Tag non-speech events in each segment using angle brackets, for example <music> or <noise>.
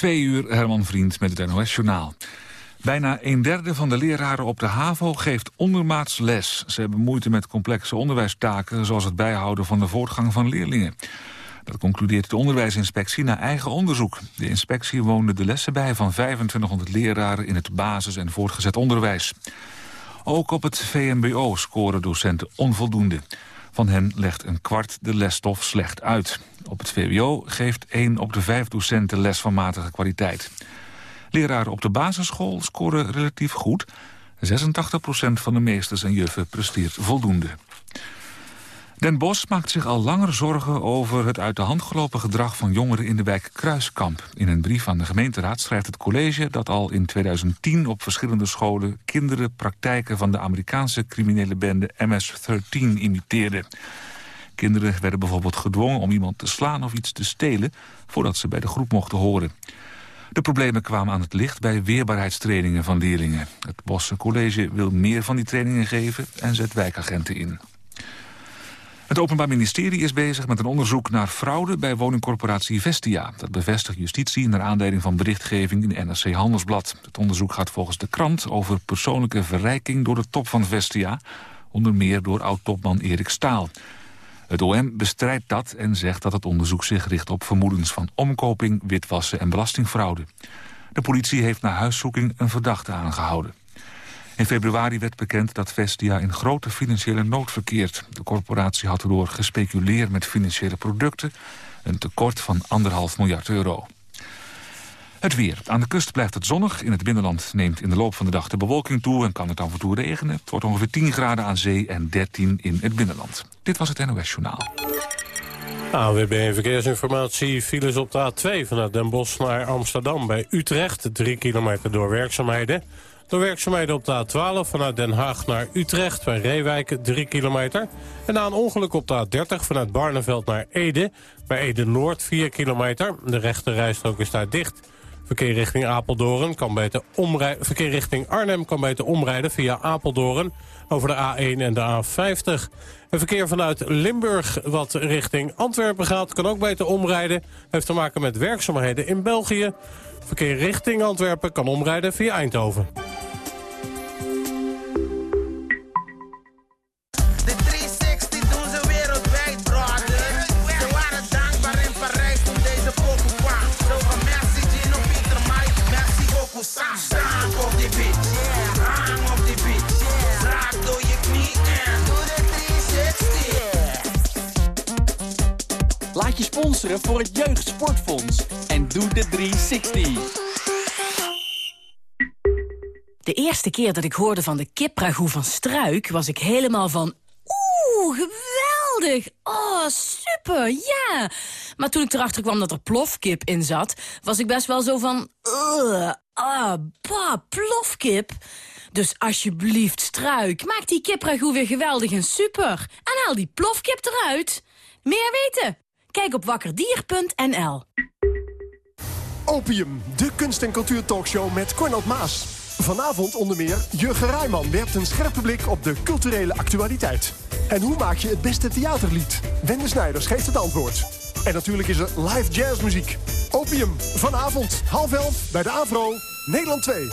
Twee uur Herman Vriend met het NOS-journaal. Bijna een derde van de leraren op de HAVO geeft ondermaats les. Ze hebben moeite met complexe onderwijstaken... zoals het bijhouden van de voortgang van leerlingen. Dat concludeert de onderwijsinspectie na eigen onderzoek. De inspectie woonde de lessen bij van 2500 leraren... in het basis- en voortgezet onderwijs. Ook op het VMBO scoren docenten onvoldoende. Van hen legt een kwart de lesstof slecht uit. Op het VWO geeft één op de vijf docenten les van matige kwaliteit. Leraren op de basisschool scoren relatief goed. 86% van de meesters en juffen presteert voldoende. Den Bosch maakt zich al langer zorgen over het uit de hand gelopen gedrag van jongeren in de wijk Kruiskamp. In een brief aan de gemeenteraad schrijft het college dat al in 2010 op verschillende scholen kinderen praktijken van de Amerikaanse criminele bende MS-13 imiteerden. Kinderen werden bijvoorbeeld gedwongen om iemand te slaan of iets te stelen voordat ze bij de groep mochten horen. De problemen kwamen aan het licht bij weerbaarheidstrainingen van leerlingen. Het Bosse College wil meer van die trainingen geven en zet wijkagenten in. Het Openbaar Ministerie is bezig met een onderzoek naar fraude bij woningcorporatie Vestia. Dat bevestigt justitie naar aanleiding van berichtgeving in NRC Handelsblad. Het onderzoek gaat volgens de krant over persoonlijke verrijking door de top van Vestia. Onder meer door oud-topman Erik Staal. Het OM bestrijdt dat en zegt dat het onderzoek zich richt op vermoedens van omkoping, witwassen en belastingfraude. De politie heeft na huiszoeking een verdachte aangehouden. In februari werd bekend dat Vestia in grote financiële nood verkeert. De corporatie had erdoor gespeculeerd met financiële producten... een tekort van anderhalf miljard euro. Het weer. Aan de kust blijft het zonnig. In het binnenland neemt in de loop van de dag de bewolking toe... en kan het af en toe regenen. Het wordt ongeveer 10 graden aan zee en 13 in het binnenland. Dit was het NOS Journaal. AWB Verkeersinformatie. Files op de A2 vanuit Den Bosch naar Amsterdam bij Utrecht. 3 kilometer door werkzaamheden. Door werkzaamheden op de A12 vanuit Den Haag naar Utrecht bij Reewijk 3 kilometer. En na een ongeluk op de A30 vanuit Barneveld naar Ede bij Ede Noord 4 kilometer. De rechte rijstrook is daar dicht. Verkeer richting Apeldoorn kan beter omrijden. Verkeer richting Arnhem kan beter omrijden via Apeldoorn over de A1 en de A50. En verkeer vanuit Limburg wat richting Antwerpen gaat... kan ook beter omrijden. Heeft te maken met werkzaamheden in België. Verkeer richting Antwerpen kan omrijden via Eindhoven. Sponsoren voor het Jeugdsportfonds. En doe de 360. De eerste keer dat ik hoorde van de kipragoe van Struik... was ik helemaal van... Oeh, geweldig! Oh, super, ja! Maar toen ik erachter kwam dat er plofkip in zat... was ik best wel zo van... Uh, ah, bah, plofkip... Dus alsjeblieft, Struik, maak die kipragoe weer geweldig en super. En haal die plofkip eruit. Meer weten? Kijk op wakkerdier.nl. Opium, de kunst- en cultuurtalkshow met Cornald Maas. Vanavond onder meer Jurgen Rijman werpt een scherpe blik op de culturele actualiteit. En hoe maak je het beste theaterlied? Wende Snijders geeft het antwoord. En natuurlijk is er live jazzmuziek. Opium, vanavond, half elf, bij de Avro, Nederland 2.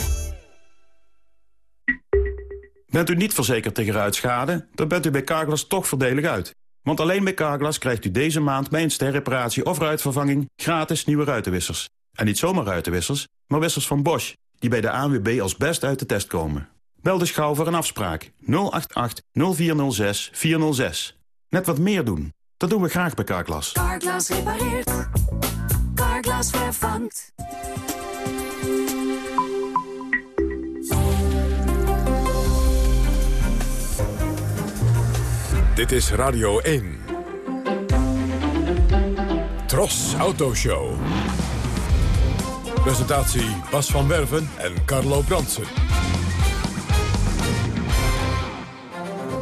Bent u niet verzekerd tegen ruitschade? Dan bent u bij Carglass toch voordelig uit. Want alleen bij Carglass krijgt u deze maand bij een sterreparatie of ruitvervanging gratis nieuwe ruitenwissers. En niet zomaar ruitenwissers, maar wissers van Bosch, die bij de ANWB als best uit de test komen. Bel dus gauw voor een afspraak 088 0406 406. Net wat meer doen. Dat doen we graag bij Carglass. Carglass repareert. Carglass vervangt. Dit is Radio 1. Tros Autoshow. Presentatie Bas van Werven en Carlo Bransen.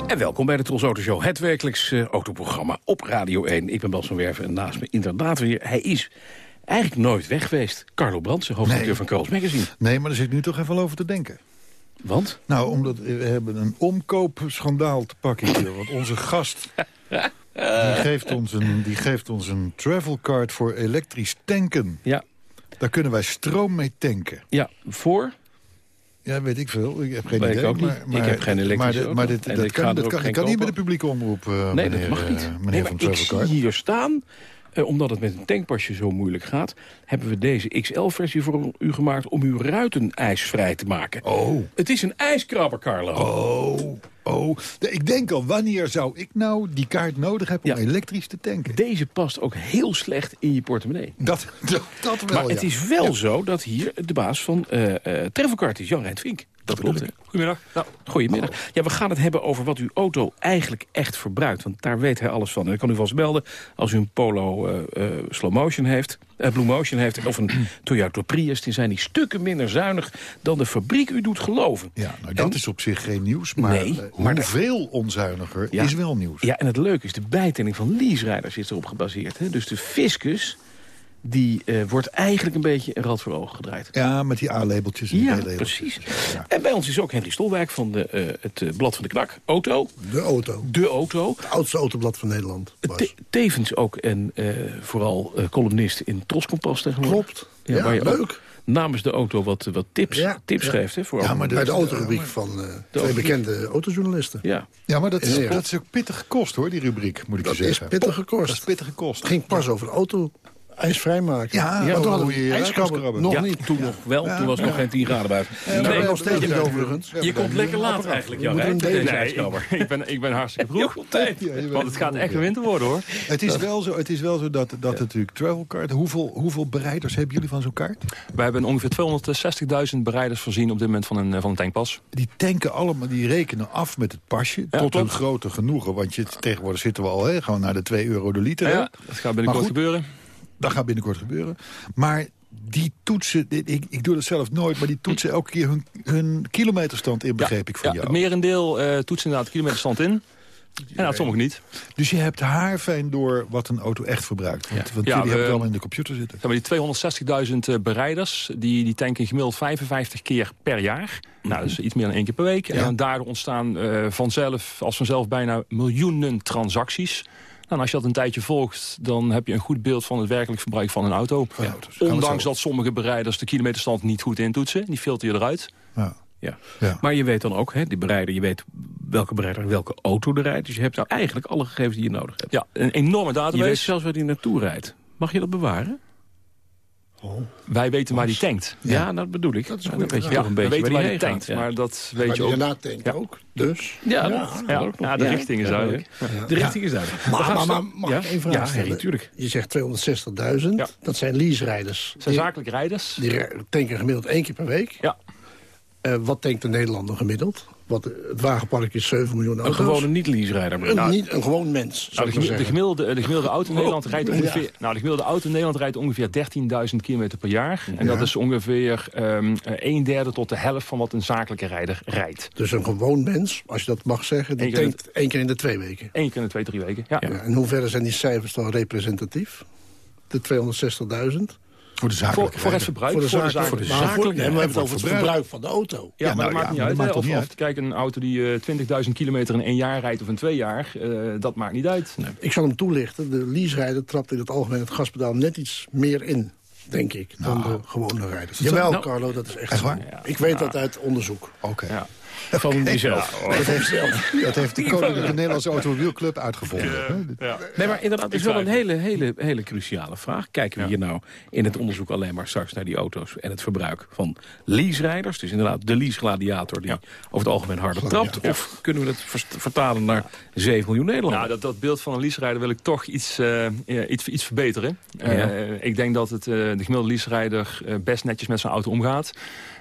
En welkom bij de Tros Autoshow, het werkelijks uh, autoprogramma op Radio 1. Ik ben Bas van Werven en naast me inderdaad weer, hij is eigenlijk nooit weg geweest. Carlo Brandsen, hoofdredacteur nee. van Carlos Magazine. Nee, maar daar zit ik nu toch even over te denken. Want? Nou, omdat we hebben een omkoopschandaal te pakken hier. Want onze gast die <laughs> geeft, ons een, die geeft ons een travelcard voor elektrisch tanken. Ja. Daar kunnen wij stroom mee tanken. Ja, voor? Ja, weet ik veel. Ik heb geen Weet ik idee. ook niet. maar, Ik heb geen elektrische maar, maar dit, dat kan, dat kan, niet met de publieke omroep, eh, Nee, meneer, dat mag niet. eh, Nee, meneer maar van ik zie hier staan, eh, omdat het met een tankpasje zo moeilijk gaat... hebben we deze XL-versie voor u gemaakt om uw ruiten ijsvrij te maken. Oh. Het is een ijskrabber, Carlo. Oh, oh. Ik denk al, wanneer zou ik nou die kaart nodig hebben om Ja. elektrisch te tanken? Deze past ook heel slecht in je portemonnee. Dat, dat, dat wel, Maar het is wel zo dat hier de baas van eh Travelcard is, Jan Rijn Vink. Dat klopt? Goedemiddag. Goedemiddag. Ja, we gaan het hebben over wat uw auto eigenlijk echt verbruikt. Want daar weet hij alles van. En ik kan u vast melden, als u een Polo eh, eh, Slow Motion heeft... eh, Blue Motion heeft, of een <clears throat> Toyota Prius... dan zijn die stukken minder zuinig dan de fabriek u doet geloven. Ja, nou, dat En- is op zich geen nieuws, maar, Nee, maar de- hoeveel onzuiniger Ja. is wel nieuws. Ja, en het leuke is, de bijtelling van leaserijders is erop gebaseerd. Hè? Dus de fiscus, die eh, wordt eigenlijk een beetje een rad voor ogen gedraaid. Ja, met die A-labeltjes en Ja, B-labeltjes. precies. En bij ons is ook Henry Stolwijk van de, eh, het eh, Blad van de Knak. Auto, De auto. de auto. Het oudste autoblad van Nederland. Te- tevens ook en eh, vooral columnist in Troskompas tegenwoordig. Klopt. Ja, waar je leuk. ook namens de auto wat, wat tips, Ja, tips ja. geeft. Hè, voor Ja, maar Bij de autorubriek van eh, twee bekende autojournalisten. ja. Ja, maar dat is, dat is ook pittig gekost, hoor, die rubriek, moet ik Dat je is zeggen. pittig Dat is gekost. pittig gekost. Het ging pas over de auto ijsvrij maken. Ja, over toen hadden we nog Ja, niet. toen nog wel, toen was het nog geen 10 graden buiten. Ja, Nee, nog steeds niet overigens. je komt lekker laat eigenlijk, Jan. Ijskrabber. <laughs> ik ben, ik ben hartstikke vroeg. <laughs> tijd. Ja, Want het gaat echt ja. een winter worden, hoor. Het is wel zo, het is wel zo dat, dat natuurlijk Travelcard... Hoeveel, hoeveel bereiders hebben jullie van zo'n kaart? We hebben ongeveer 260.000 bereiders voorzien op dit moment van een, eh, van een tankpas. Die tanken allemaal, die rekenen af met het pasje. Ja, tot hun grote genoegen. Want je, tegenwoordig zitten we al hè, gewoon naar de 2 euro de liter. Ja, dat gaat binnenkort gebeuren. Dat gaat binnenkort gebeuren. Maar die toetsen, ik, ik doe dat zelf nooit... maar die toetsen elke keer hun, hun kilometerstand in, begreep ik van ja, jou. Het merendeel eh toetst inderdaad de kilometerstand in. En nou, sommige niet. Dus je hebt haarfijn door wat een auto echt verbruikt. Want, want Ja, jullie we- hebben het allemaal in de computer zitten. Maar, die 260.000 eh, bereiders, die, die tanken gemiddeld 55 keer per jaar. Nou, dus iets meer dan één keer per week. En daardoor ontstaan eh, vanzelf, als vanzelf bijna miljoenen transacties. Nou, en als je dat een tijdje volgt, dan heb je een goed beeld van het werkelijk verbruik van een auto. Ondanks dat sommige bereiders de kilometerstand niet goed intoetsen. Die filter je eruit. Ja. Ja. Ja. Maar je weet dan ook, hè, die bereider, je weet welke bereider welke auto er rijdt. Dus je hebt eigenlijk alle gegevens die je nodig hebt. Ja, een enorme Je database. weet zelfs waar die naartoe rijdt. Mag je dat bewaren? Wij weten waar die tankt. Ja, dat bedoel ik. Dat is een Ja, dan goede weet je Ja, toch een we beetje weten waar waar die die heen tankt. gaat. Maar dat weet Maar je ook. erna tankt Ja. ook. Dus. Ja, dat Ja, de richting is duidelijk. De richting is duidelijk. We Maar, maar, mag ja? ik één vraag Ja, stellen? Harry, tuurlijk. Je zegt 260.000. Ja. Dat zijn lease-rijders. Zijn Die, zakelijke rijders. die tanken gemiddeld één keer per week. Ja. Eh, wat tankt de Nederlander gemiddeld? Wat, het wagenpark is 7 miljoen Een auto's. gewone niet-leaserijder. Een, Nou, niet, een gewoon mens, zou Nou, de, gemiddelde, de gemiddelde auto in Nederland rijdt Ja. ongeveer, nou, de gemiddelde auto in Nederland rijdt ongeveer 13.000 kilometer per jaar. En dat is ongeveer eh, een derde tot de helft van wat een zakelijke rijder rijdt. Dus een gewoon mens, als je dat mag zeggen, die tankt één keer in de twee weken. Eén keer in de twee, drie weken. Ja. Ja, en hoe verder zijn die cijfers dan representatief? De 260.000? Voor de zakelijke voor het verbruik. Voor de voor zakelijke- Nee, maar we hebben het over het verbruik. van de auto. Ja, maar nou dat maakt ja, niet uit. maakt Of, niet of uit? kijk, een auto die eh, 20.000 kilometer in één jaar rijdt of in twee jaar, eh, dat maakt niet uit. Ik zal hem toelichten. De leaserijder trapt in het algemeen het gaspedaal net iets meer in, denk ik, dan de gewone rijders. Jawel, nou- Carlo, dat is echt, Echt waar? Ik weet dat uit onderzoek. Oké. Ja. <laughs> Van jezelf. Dat heeft zelf. Dat heeft de Koninklijke Nederlandse Automobielclub uitgevonden. hè? Nee, maar inderdaad, het is wel een hele, hele, hele cruciale vraag. Kijken we hier nou in het onderzoek alleen maar straks naar die auto's... en het verbruik van lease-rijders? Dus inderdaad de lease-gladiator die over het algemeen harder trapt. Of kunnen we dat vertalen naar 7 miljoen Nederlanders? Nou, dat, dat beeld van een leaserijder wil ik toch iets, eh, iets, iets verbeteren. Eh, ik denk dat het, eh, de gemiddelde leaserijder best netjes met zijn auto omgaat.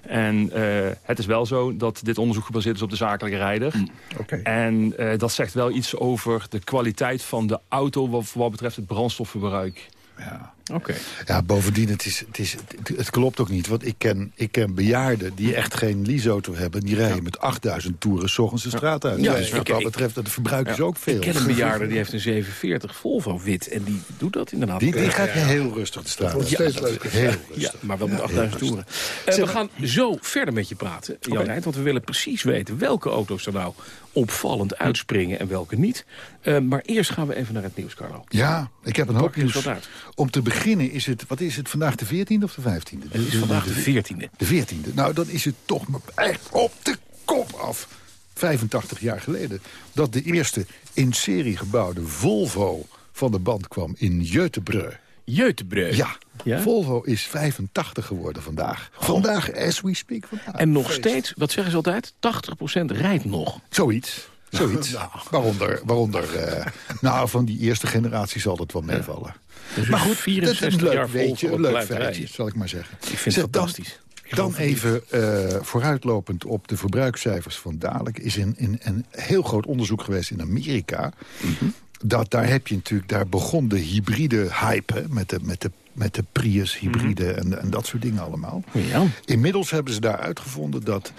En eh, het is wel zo dat dit onderzoek gebaseerd is op de zakelijke rijder. Oké. En eh, dat zegt wel iets over de kwaliteit van de auto... wat, wat betreft het brandstofverbruik. Ja. Oké. Ja, bovendien, het, is, het, is, het, klopt ook niet. Want ik ken, ik ken bejaarden die echt geen leaseauto hebben. Die rijden met 8000 toeren 's ochtends de straat uit. Ja, dus wat dat betreft, het verbruik is ook veel. Ik ken een bejaarde die heeft een 740 Volvo wit. En die doet dat inderdaad. Die, die gaat heel rustig de straat uit. steeds leuker. Heel Ja, rustig. maar wel met 8000 toeren. Eh, we gaan zo verder met je praten, Jan Want we willen precies weten welke auto's er nou opvallend uitspringen en welke niet. Eh, maar eerst gaan we even naar het nieuws, Carlo. Ja, ik heb een hoop nieuws. Om te beginnen is het, wat is het vandaag, de 14e of de 15e? Het is vandaag de 14e. De 14e. Nou, dan is het toch maar echt op de kop af. 85 jaar geleden. Dat de eerste in serie gebouwde Volvo van de band kwam in Göteborg. Jeutebreuk. Ja, Ja? Volvo is 85 geworden vandaag. Vandaag, as we speak. Vandaag. En nog steeds, wat zeggen ze altijd, 80% rijdt nog. Zoiets. Zoiets. <laughs> Nou. Waaronder, waaronder eh, nou, van die eerste generatie zal dat wel meevallen. Dus maar goed, 64 dat is een leuk weetje, een leuk feitje, zal ik maar zeggen. Ik vind het fantastisch. Dan even eh, vooruitlopend op de verbruikscijfers van dadelijk. is in, in een heel groot onderzoek geweest in Amerika. Mhm. Dat daar heb je natuurlijk, daar begon de hybride hype hè, met de, met de met de Prius hybride en, en dat soort dingen allemaal. Mhm. Ja. Inmiddels hebben ze daar uitgevonden dat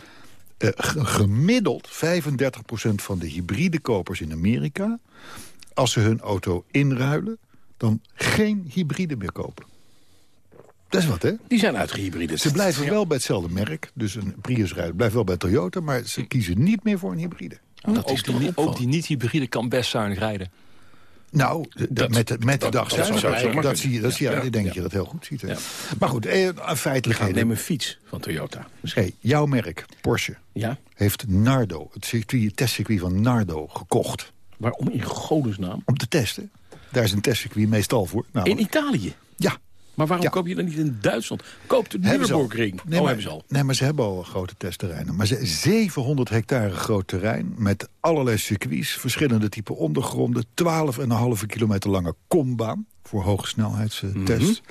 eh, gemiddeld 35% van de hybride kopers in Amerika... als ze hun auto inruilen, dan geen hybride meer kopen. Dat is wat, hè? Die zijn uitgehybride. Ze blijven wel bij hetzelfde merk. Dus een Prius rijdt blijft wel bij Toyota... maar ze kiezen niet meer voor een hybride. Dat ook, die, niet- ook die niet-hybride kan best zuinig rijden. Nou, de- met de, met de dag dat zou zomaar dat, zie je, dat zie je, Ja, ik denk dat je dat heel goed ziet. Maar goed, eh, feitelijkheden. neem een fiets van Toyota. Hey, jouw merk, Porsche, Ja? heeft Nardo, het, circuit, het testcircuit van Nardo, gekocht. Waarom in godesnaam? Om te testen. Daar is een testcircuit meestal voor. Nou, In Italië? Maar waarom Ja. koop je dan niet in Duitsland? Koop de. Nürburgring. Nee, oh, maar, hebben ze al. Nee, maar ze hebben al grote testterreinen. Maar ze 700 hectare groot terrein met allerlei circuits... verschillende type ondergronden... 12,5 kilometer lange kombaan voor Mhm. hoogsnelheidstest...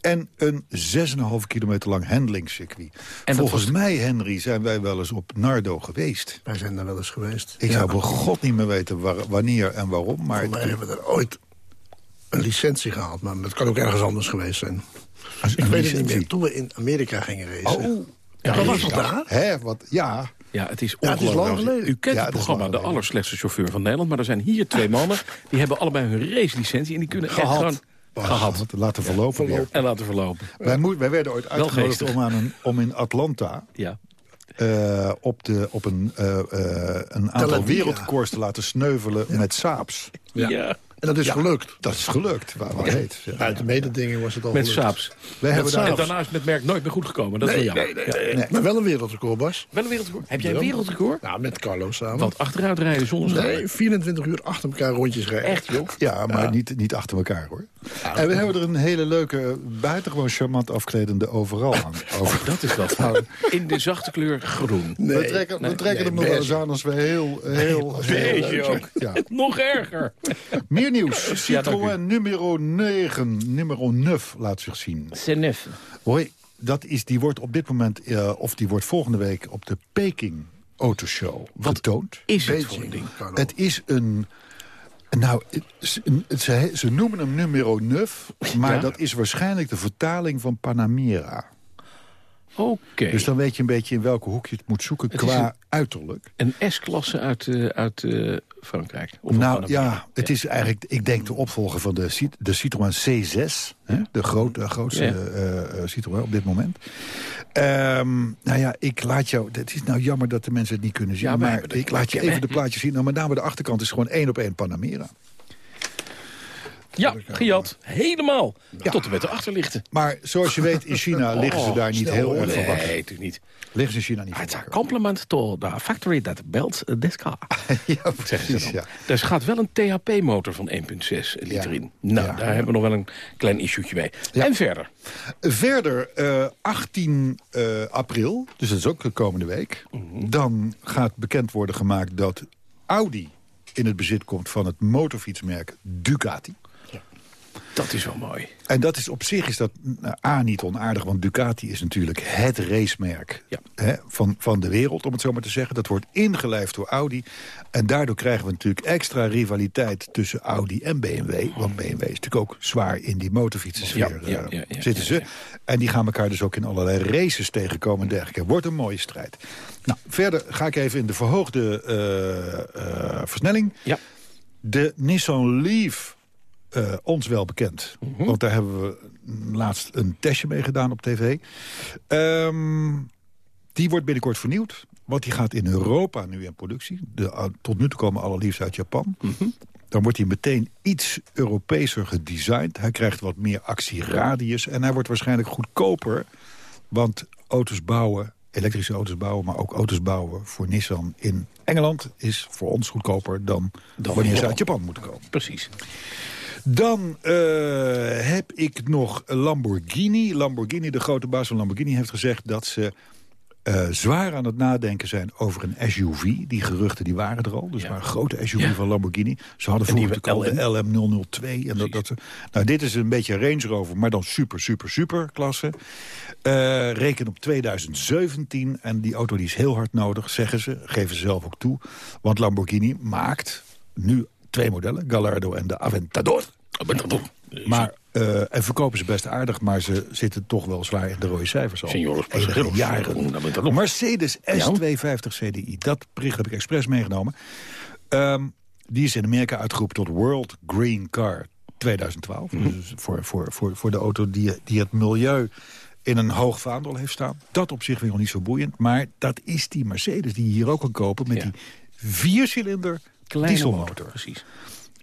En een 6,5 kilometer lang handlingscircuit. dat Volgens was- mij, Henry, zijn wij wel eens op Nardo geweest. Wij zijn daar wel eens geweest. Ik Ja. zou bij god niet meer weten waar- wanneer en waarom. Maar mij hebben we er ooit een licentie gehaald. Maar het kan ook ergens anders geweest zijn. Als Ik weet het niet meer. Toen we in Amerika gingen racen. Oh, ja, dat was toch daar? Hè, wat, ja. Ja, het is Ja, het is ongelooflijk. geleden. U kent Ja, het programma De. Allerslechtste Chauffeur van Nederland. Maar er zijn hier twee mannen. Die hebben allebei hun racelicentie. En die kunnen echt gewoon... Gehad. Laten verlopen. En laten verlopen. Wij, moet, wij werden ooit uitgenodigd om, aan een, om in Atlanta... Ja. eh, op, de, op een, eh, eh, een aantal wereldrecords te laten sneuvelen met Saaps. Ja. En dat is Ja. gelukt. Dat is gelukt, waar wat heet. Ja. Uit de mededinging was het al Met gelukt. Saaps. Wij hebben En daar, daarna is het merk nooit meer goed gekomen. Dat is Nee, wel jammer. nee, nee, Ja. nee. Maar wel een wereldrecord, Bas. Wel een wereldrecord. Heb jij een wereldrecord? Ja, met Carlo samen. Want achteruit rijden zonder. Nee, 24 uur achter elkaar rondjes rijden. Echt, joh? ja, maar Niet, niet achter elkaar hoor. en we hebben er een hele leuke, buitengewoon charmant afkledende overal aan. <laughs> Over. Dat is wat. In de zachte kleur groen. Nee, we trekken, we trekken nee, hem nog wel eens aan als we heel... heel, heel ook. Ja. <laughs> Nog erger. Meer nieuws. Citroën nummer 9, nummer 9 laat zich zien. Senef. Hoi, dat is, die wordt op dit moment, eh, of die wordt volgende week op de Peking Autoshow getoond. Is het voor ding? Het is een... Nou, het- ze, ze, ze noemen hem nummer 9, maar Ja. dat is waarschijnlijk de vertaling van Panamera. Oké. Dus dan weet je een beetje in welke hoek je het moet zoeken Het is qua een- uiterlijk. Een S-klasse uit, eh, uit eh, Frankrijk. Of nou ja, het is eigenlijk, ik denk de opvolger van de, de Citroën C6. Hè? De grote, grootste Ja. eh, eh, Citroën op dit moment. Ehm, nou ja, ik laat jou... Het is nou jammer dat de mensen het niet kunnen zien. Ja, maar ik laat je even de plaatjes zien. Nou, met name de achterkant is gewoon één op één Panamera. Ja, gejat. Helemaal. Tot en met de achterlichten. Maar zoals je weet, in China <laughs> liggen ze daar niet heel erg van. Nee, natuurlijk niet. Liggen ze in China niet van Het is een compliment to the factory that built this car. <laughs> Ja, precies, ja. Er gaat wel een THP-motor van 1,6 liter Ja. in. Nou, daar hebben we nog wel een klein issuetje mee. En verder. Verder, eh, 18 eh, april, dus dat is ook de komende week... Mhm. dan gaat bekend worden gemaakt dat Audi in het bezit komt... van het motorfietsmerk Ducati. Dat is wel mooi. En dat is op zich is dat nou, A, niet onaardig... want Ducati is natuurlijk het racemerk Ja. hè, van, van de wereld, om het zo maar te zeggen. Dat wordt ingelijfd door Audi. En daardoor krijgen we natuurlijk extra rivaliteit tussen Audi en BMW. Want BMW is natuurlijk ook zwaar in die motorfietsensfeer Ja, ja, eh, zitten ze. En die gaan elkaar dus ook in allerlei races tegenkomen en dergelijke. Wordt een mooie strijd. Nou, verder ga ik even in de verhoogde eh, eh, versnelling. Ja. De Nissan Leaf, eh, ons wel bekend. Mhm. Want daar hebben we laatst een testje mee gedaan op tv. Ehm, die wordt binnenkort vernieuwd. Want die gaat in Europa nu in productie. De, tot nu toe komen alle liefst uit Japan. Dan wordt hij meteen iets Europeeser gedesigned. Hij krijgt wat meer actieradius. En hij wordt waarschijnlijk goedkoper. Want auto's bouwen, elektrische auto's bouwen... maar ook auto's bouwen voor Nissan in Engeland... is voor ons goedkoper dan, wanneer ze uit Japan moeten komen. Precies. Dan uh, heb ik nog Lamborghini. Lamborghini, de grote baas van Lamborghini, heeft gezegd dat ze uh, zwaar aan het nadenken zijn over een SUV. Die geruchten die waren er al. Dus maar een grote SUV ja. van Lamborghini. Ze hadden vroeger de LM002. En dat, dat, nou, dit is een beetje Range Rover, maar dan super, super, super klasse. Uh, reken op 2017. En die auto die is heel hard nodig, zeggen ze. Geven ze zelf ook toe. Want Lamborghini maakt nu twee modellen. Gallardo en de Aventador. Aventador. Maar uh, en verkopen ze best aardig, maar ze zitten toch wel zwaar in de rode cijfers al. Senioros, jaren. Mercedes S250 CDI, dat bericht heb ik expres meegenomen. Um, die is in Amerika uitgeroepen tot World Green Car 2012. Mm -hmm. Dus voor, voor, voor, voor de auto die, die het milieu in een hoog vaandel heeft staan. Dat op zich weer nog niet zo boeiend. Maar dat is die Mercedes die je hier ook kan kopen met ja. die viercilinder dieselmotor. Precies.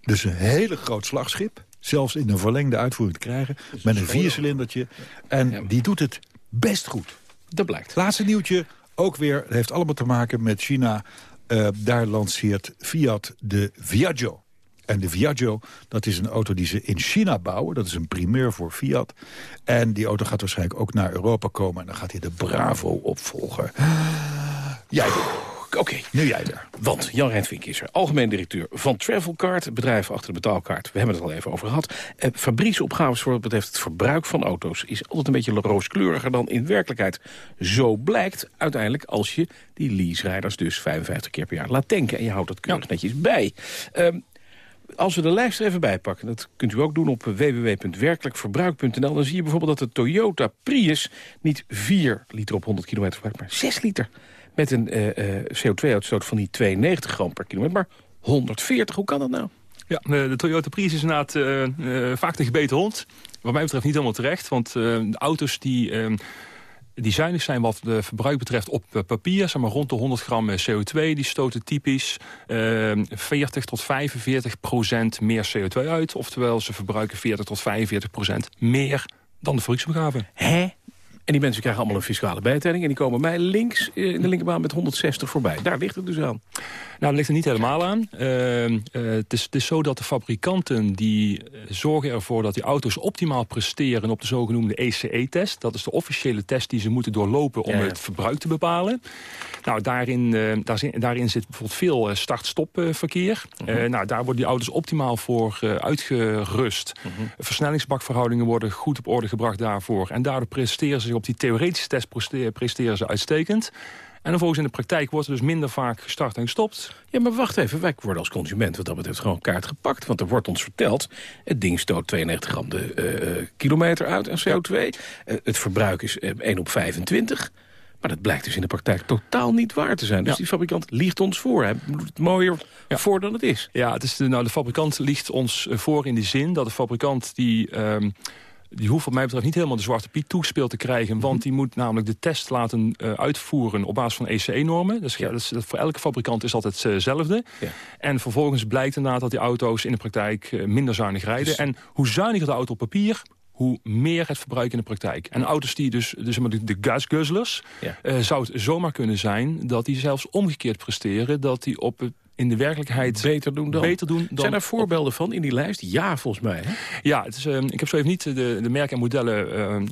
Dus een hele groot slagschip zelfs in een verlengde uitvoering te krijgen. Met een viercilindertje. En ja. die doet het best goed. Dat blijkt. Laatste nieuwtje, ook weer, heeft allemaal te maken met China. Uh, daar lanceert Fiat de Viaggio. En de Viaggio, dat is een auto die ze in China bouwen. Dat is een primeur voor Fiat. En die auto gaat waarschijnlijk ook naar Europa komen. En dan gaat hij de Bravo opvolgen. <gasps> Jij Oké. Okay. Nu jij er. Want Jan Rentvink is er, algemeen directeur van Travelcard... het bedrijf achter de betaalkaart. We hebben het al even over gehad. Eh, fabrieksopgaves voor wat betreft het verbruik van auto's... is altijd een beetje rooskleuriger dan in werkelijkheid. Zo blijkt uiteindelijk als je die lease-rijders dus 55 keer per jaar laat tanken... en je houdt dat keurig ja. netjes bij. Um, als we de lijst er even bij pakken, dat kunt u ook doen op www.werkelijkverbruik.nl... dan zie je bijvoorbeeld dat de Toyota Prius niet 4 liter op 100 kilometer verbruikt, maar 6 liter met een uh, uh, CO2-uitstoot van die 92 gram per kilometer. Maar 140, hoe kan dat nou? Ja, de Toyota Prius is inderdaad uh, uh, vaak de gebeten hond. Wat mij betreft niet helemaal terecht. Want uh, de auto's die, die zuinig zijn wat de verbruik betreft op papier... zeg maar rond de 100 gram CO2, die stoten typisch 40 tot 45 procent meer CO2 uit. Oftewel, ze verbruiken 40 tot 45 procent meer dan de fabrieksopgave. Hè? En die mensen krijgen allemaal een fiscale bijtelling. En die komen mij links in de linkerbaan met 160 voorbij. Daar ligt het dus aan. Nou, dat ligt er niet helemaal aan. Uh, uh, het, is, het, is, zo dat de fabrikanten die zorgen ervoor dat die auto's optimaal presteren op de zogenoemde ECE-test. Dat is de officiële test die ze moeten doorlopen om ja, ja. het verbruik te bepalen. Nou, daarin, uh, daar, daarin zit bijvoorbeeld veel start-stop verkeer. -huh. Mhm. nou, daar worden die auto's optimaal voor uitgerust. Mhm. -huh. Versnellingsbakverhoudingen worden goed op orde gebracht daarvoor. En daardoor presteren ze op die theoretische test presteren ze uitstekend. En vervolgens in de praktijk wordt er dus minder vaak gestart en gestopt. Ja, maar wacht even. Wij worden als consument wat dat betreft gewoon kaart gepakt. Want er wordt ons verteld, het ding stoot 92 gram de uh, kilometer uit aan CO2. Uh, het verbruik is uh, 1 op 25. Maar dat blijkt dus in de praktijk totaal niet waar te zijn. Dus Ja. die fabrikant liegt ons voor. Hij doet het mooier voor dan het is. Ja, het is de, nou, de fabrikant liegt ons eh, voor in die zin dat de fabrikant die... ehm, die hoeft wat mij betreft niet helemaal de zwarte piet toegespeeld te krijgen. Want die moet namelijk de test laten uh, uitvoeren op basis van ECE-normen. Dus ja, dat is, dat voor elke fabrikant is dat hetzelfde. Ja. En vervolgens blijkt inderdaad dat die auto's in de praktijk uh, minder zuinig rijden. En hoe zuiniger de auto op papier, hoe meer het verbruik in de praktijk. En auto's die dus, dus de, de gasguzzlers, Ja. uh, zou het zomaar kunnen zijn... dat die zelfs omgekeerd presteren, dat die op het in de werkelijkheid beter doen dan. Beter doen dan Zijn er voorbeelden van in die lijst? Ja, volgens mij. Hè? Ja, het is, uh, ik heb zo even niet de, de merken en modellen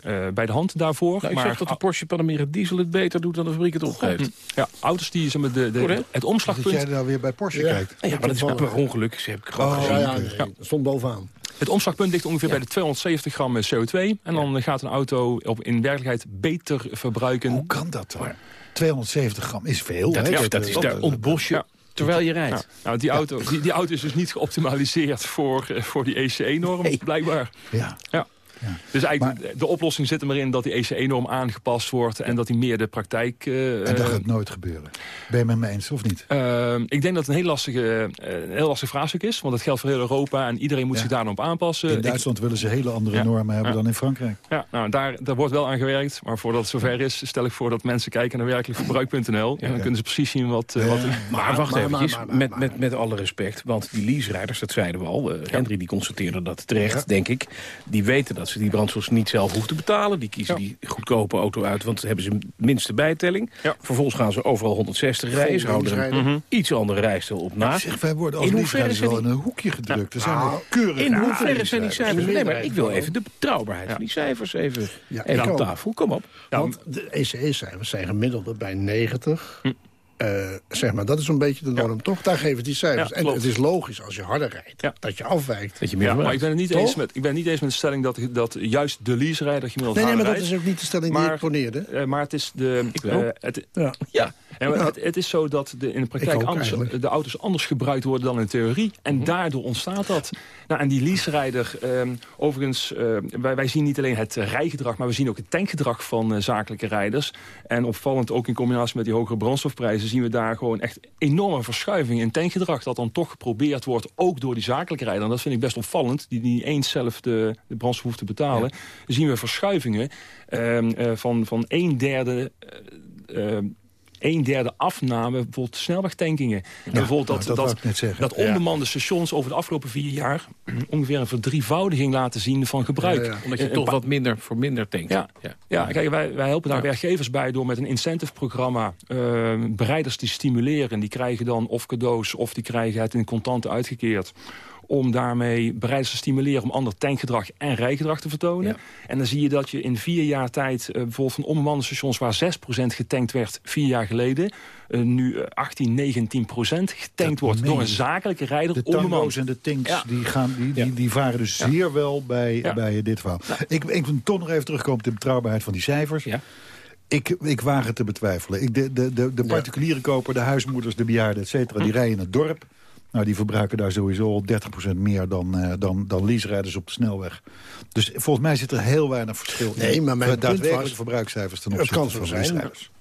uh, uh, bij de hand daarvoor. Nou, ik maar zag dat de Porsche Panamera Diesel het beter doet dan de fabriek het opgeeft. Ja, auto's die zeg maar, de, de, Goed, het omslagpunt... Dat jij nou weer bij Porsche Ja. kijkt. Ja, maar dat is per ongeluk. Ze heb ik gewoon Oh, gezien. Ja, ja, nee, stond bovenaan. Het omslagpunt ligt ongeveer Ja. bij de 270 gram CO2. En dan gaat een auto op, in werkelijkheid beter verbruiken. Hoe kan dat dan? 270 gram is veel. Dat, hè? is, dat is daar ontbos je. Terwijl je rijdt. Nou, die, auto, die, die auto is dus niet geoptimaliseerd voor, eh, voor die ECE-norm, Nee. blijkbaar. Ja. Ja. Dus eigenlijk de, de oplossing zit er maar in dat die ECE-norm aangepast wordt... en dat die meer de praktijk... eh, En dat eh, gaat nooit gebeuren. Ben je met me eens of niet? Ehm, ik denk dat het een heel, lastige, eh, een heel lastig vraagstuk is. Want dat geldt voor heel Europa en iedereen moet Ja. zich daar dan op aanpassen. In Ik- Duitsland willen ze hele andere Ja. normen hebben Ja. dan in Frankrijk. ja, nou, daar, daar wordt wel aan gewerkt. Maar voordat het zover is, stel ik voor dat mensen kijken naar werkelijkverbruik.nl. En dan kunnen ze precies zien wat... wat Maar wacht maar, even, maar, met, met, met alle respect. Want die leaserijders, dat zeiden we al. eh, Henry die constateerde dat terecht, denk ik. Die weten dat ze die brandstof niet zelf hoeven te betalen. Die kiezen die goedkope auto uit, want dan hebben ze minste bijtelling. Vervolgens gaan ze overal 160 rijden. Ze houden er een rijden. iets andere rijstijl op na. Zeg, wij worden als In hoeverre liefhebbers zijn wel in die- een hoekje gedrukt. Er zijn Nou, wel keurig In hoeverre zijn die cijfers? Nee, maar ik wil even de betrouwbaarheid van die cijfers even, Ja, even op tafel. Kom op. Want de ECE-cijfers zijn gemiddelde bij 90. Eh, zeg maar, dat is een beetje de norm, toch? Daar geven die cijfers. Ja, en het is logisch als je harder rijdt, Ja. dat je afwijkt. Dat je meer Ja, maar ik ben, het niet Toch? eens met, ik ben niet eens met de stelling dat, dat juist de leaserijder gemiddeld Nee, nee, maar dat is rijdt. ook niet de stelling die ik poneerde. Eh, maar het is de... Ik eh, het, Ja. Ja. het, het is zo dat de, in de praktijk anders, de auto's anders gebruikt worden dan in theorie. En daardoor ontstaat dat. Nou, en die leaserijder, ehm, overigens, wij, wij zien niet alleen het rijgedrag... maar we zien ook het tankgedrag van zakelijke rijders. En opvallend ook in combinatie met die hogere brandstofprijzen... zien we daar gewoon echt enorme verschuivingen in tankgedrag. Dat dan toch geprobeerd wordt, ook door die zakelijke rijder. En dat vind ik best opvallend, die niet eens zelf de, de brandstof hoeft te betalen. Zien we verschuivingen ehm, eh, van, van een derde... eh, eh, een derde afname, bijvoorbeeld snelwegtankingen. En bijvoorbeeld nou, dat, dat dat, dat onbemande stations over de afgelopen vier jaar... <clears throat> ongeveer een verdrievoudiging laten zien van gebruik. Ja, ja. Omdat je toch wat minder voor minder tankt. Ja, ja. kijk, wij, wij helpen daar werkgevers bij door met een incentive-programma eh, bereiders te stimuleren. Die krijgen dan of cadeaus of die krijgen het in contanten uitgekeerd om daarmee bereiders te stimuleren om ander tankgedrag en rijgedrag te vertonen. En dan zie je dat je in vier jaar tijd, eh, bijvoorbeeld van onbemande stations waar 6% getankt werd vier jaar geleden, eh, nu eh, 18, 19% getankt wordt meen door een zakelijke rijder De tango's en de tinks Ja. die, gaan, die, die, die varen dus zeer wel bij, Ja. bij dit verhaal. Ik, ik wil toch nog even terugkomen op de betrouwbaarheid van die cijfers. Ik, ik waag het te betwijfelen. Ik, de, de, de, de particuliere koper, de huismoeders, de bejaarden, et cetera... die rijden in het dorp. Nou, die verbruiken daar sowieso al 30% meer dan, eh, dan, dan leaserijders op de snelweg. Dus volgens mij zit er heel weinig verschil in. Nee, maar mijn de punt daadwerkelijke was- verbruikscijfers ten Het opzichte kan zo van leaserijders.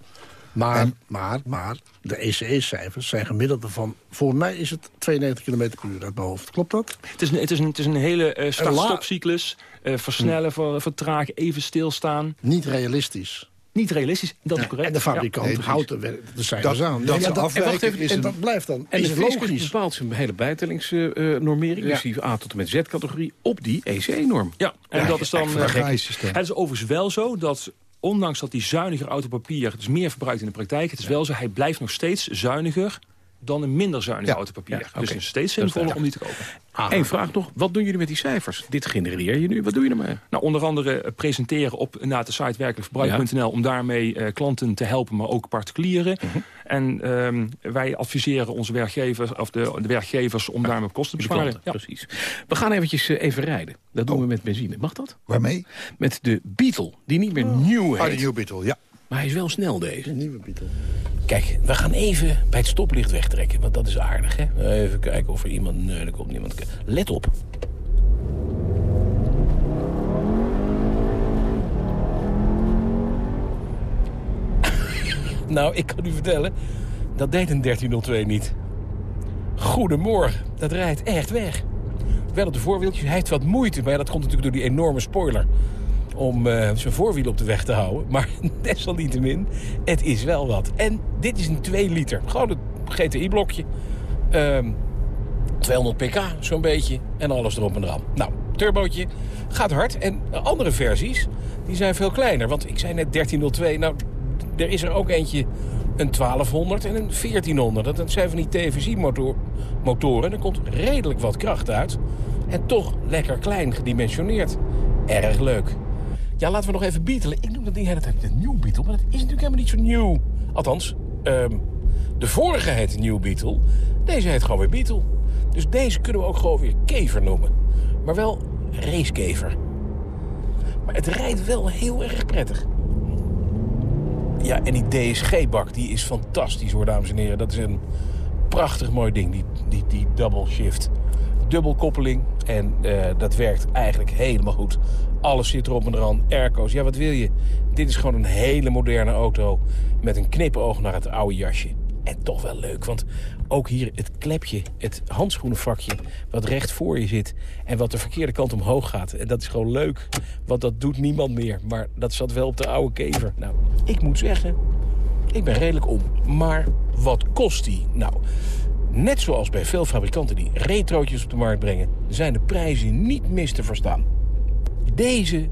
Maar, En- maar, maar, de ECE-cijfers zijn gemiddelde van... Voor mij is het 92 km per uur uit mijn hoofd. Klopt dat? Het is een, het is een, het is een hele la- start-stop-cyclus. Eh, versnellen, ver- vertragen, even stilstaan. Niet realistisch. Niet realistisch, dat is correct. En de fabrikant Nee, houdt de, wer- de cijfers Dat- aan. dat Ja, ze en wacht even, is en een- dat blijft dan. En is de het fiscus bepaalt zijn hele bijtellingsnormering... Ja. dus die A tot en met Z-categorie, op die ECE-norm. Ja, en dat is dan... Eh. Het is overigens wel zo dat ondanks dat die zuiniger autopapier dus meer verbruikt in de praktijk, het is wel zo, hij blijft nog steeds zuiniger dan een minder zuinig Ja. autopapier. Ja, Dus oké. het is steeds zinvoller om die te kopen. Eén vraag nog, wat doen jullie met die cijfers? Dit genereer je nu, wat doe je ermee? Nou, onder andere eh, presenteren op inderdaad de site werkelijkverbruik.nl... om daarmee eh, klanten te helpen, maar ook particulieren. Mhm. En ehm, wij adviseren onze werkgevers, of de, de werkgevers om daarmee kosten te besparen. Ja. precies. We gaan eventjes eh, even rijden. Dat doen we met benzine. Mag dat? Waarmee? Met de Beetle, die niet meer nieuw Ah, de heet. New Beetle, ja. Maar hij is wel snel deze. Een nieuwe Beetle. Kijk, we gaan even bij het stoplicht wegtrekken, want dat is aardig, hè? Even kijken of er iemand... Nee, er komt niemand. Let op. <laughs> nou, ik kan u vertellen, dat deed een 1302 niet. Goedemorgen, dat rijdt echt weg. Wel op de voorwieltjes, hij heeft wat moeite, maar ja, dat komt natuurlijk door die enorme spoiler om eh, zijn voorwiel op de weg te houden. Maar <laughs> desalniettemin, het is wel wat. En dit is een 2 liter. Gewoon het GTI-blokje. Ehm 200 pk, zo'n beetje. En alles erop en eraan. Nou, turbootje gaat hard. En andere versies, die zijn veel kleiner. Want ik zei net 1302. Nou, er is er ook eentje een 1200 en een 1400. Dat zijn van die TFSI-motoren. Er komt redelijk wat kracht uit. En toch lekker klein gedimensioneerd. Erg leuk. Ja, laten we nog even beatelen. Ik noem dat ding hele tijd de New Beetle, maar dat is natuurlijk helemaal niet zo nieuw. Althans, ehm, de vorige heette New Beetle. Deze heet gewoon weer Beetle. Dus deze kunnen we ook gewoon weer kever noemen. Maar wel racekever. Maar het rijdt wel heel erg prettig. Ja, en die DSG-bak die is fantastisch hoor, dames en heren. Dat is een prachtig mooi ding, die, die, die double shift dubbelkoppeling. En eh, dat werkt eigenlijk helemaal goed. Alles zit erop en eraan. Airco's, ja wat wil je? Dit is gewoon een hele moderne auto met een knipoog naar het oude jasje. En toch wel leuk, want ook hier het klepje, het handschoenenvakje... wat recht voor je zit en wat de verkeerde kant omhoog gaat. En dat is gewoon leuk, want dat doet niemand meer. Maar dat zat wel op de oude kever. Nou, ik moet zeggen, ik ben redelijk om. Maar wat kost die? Nou, net zoals bij veel fabrikanten die retrootjes op de markt brengen... zijn de prijzen niet mis te verstaan. Deze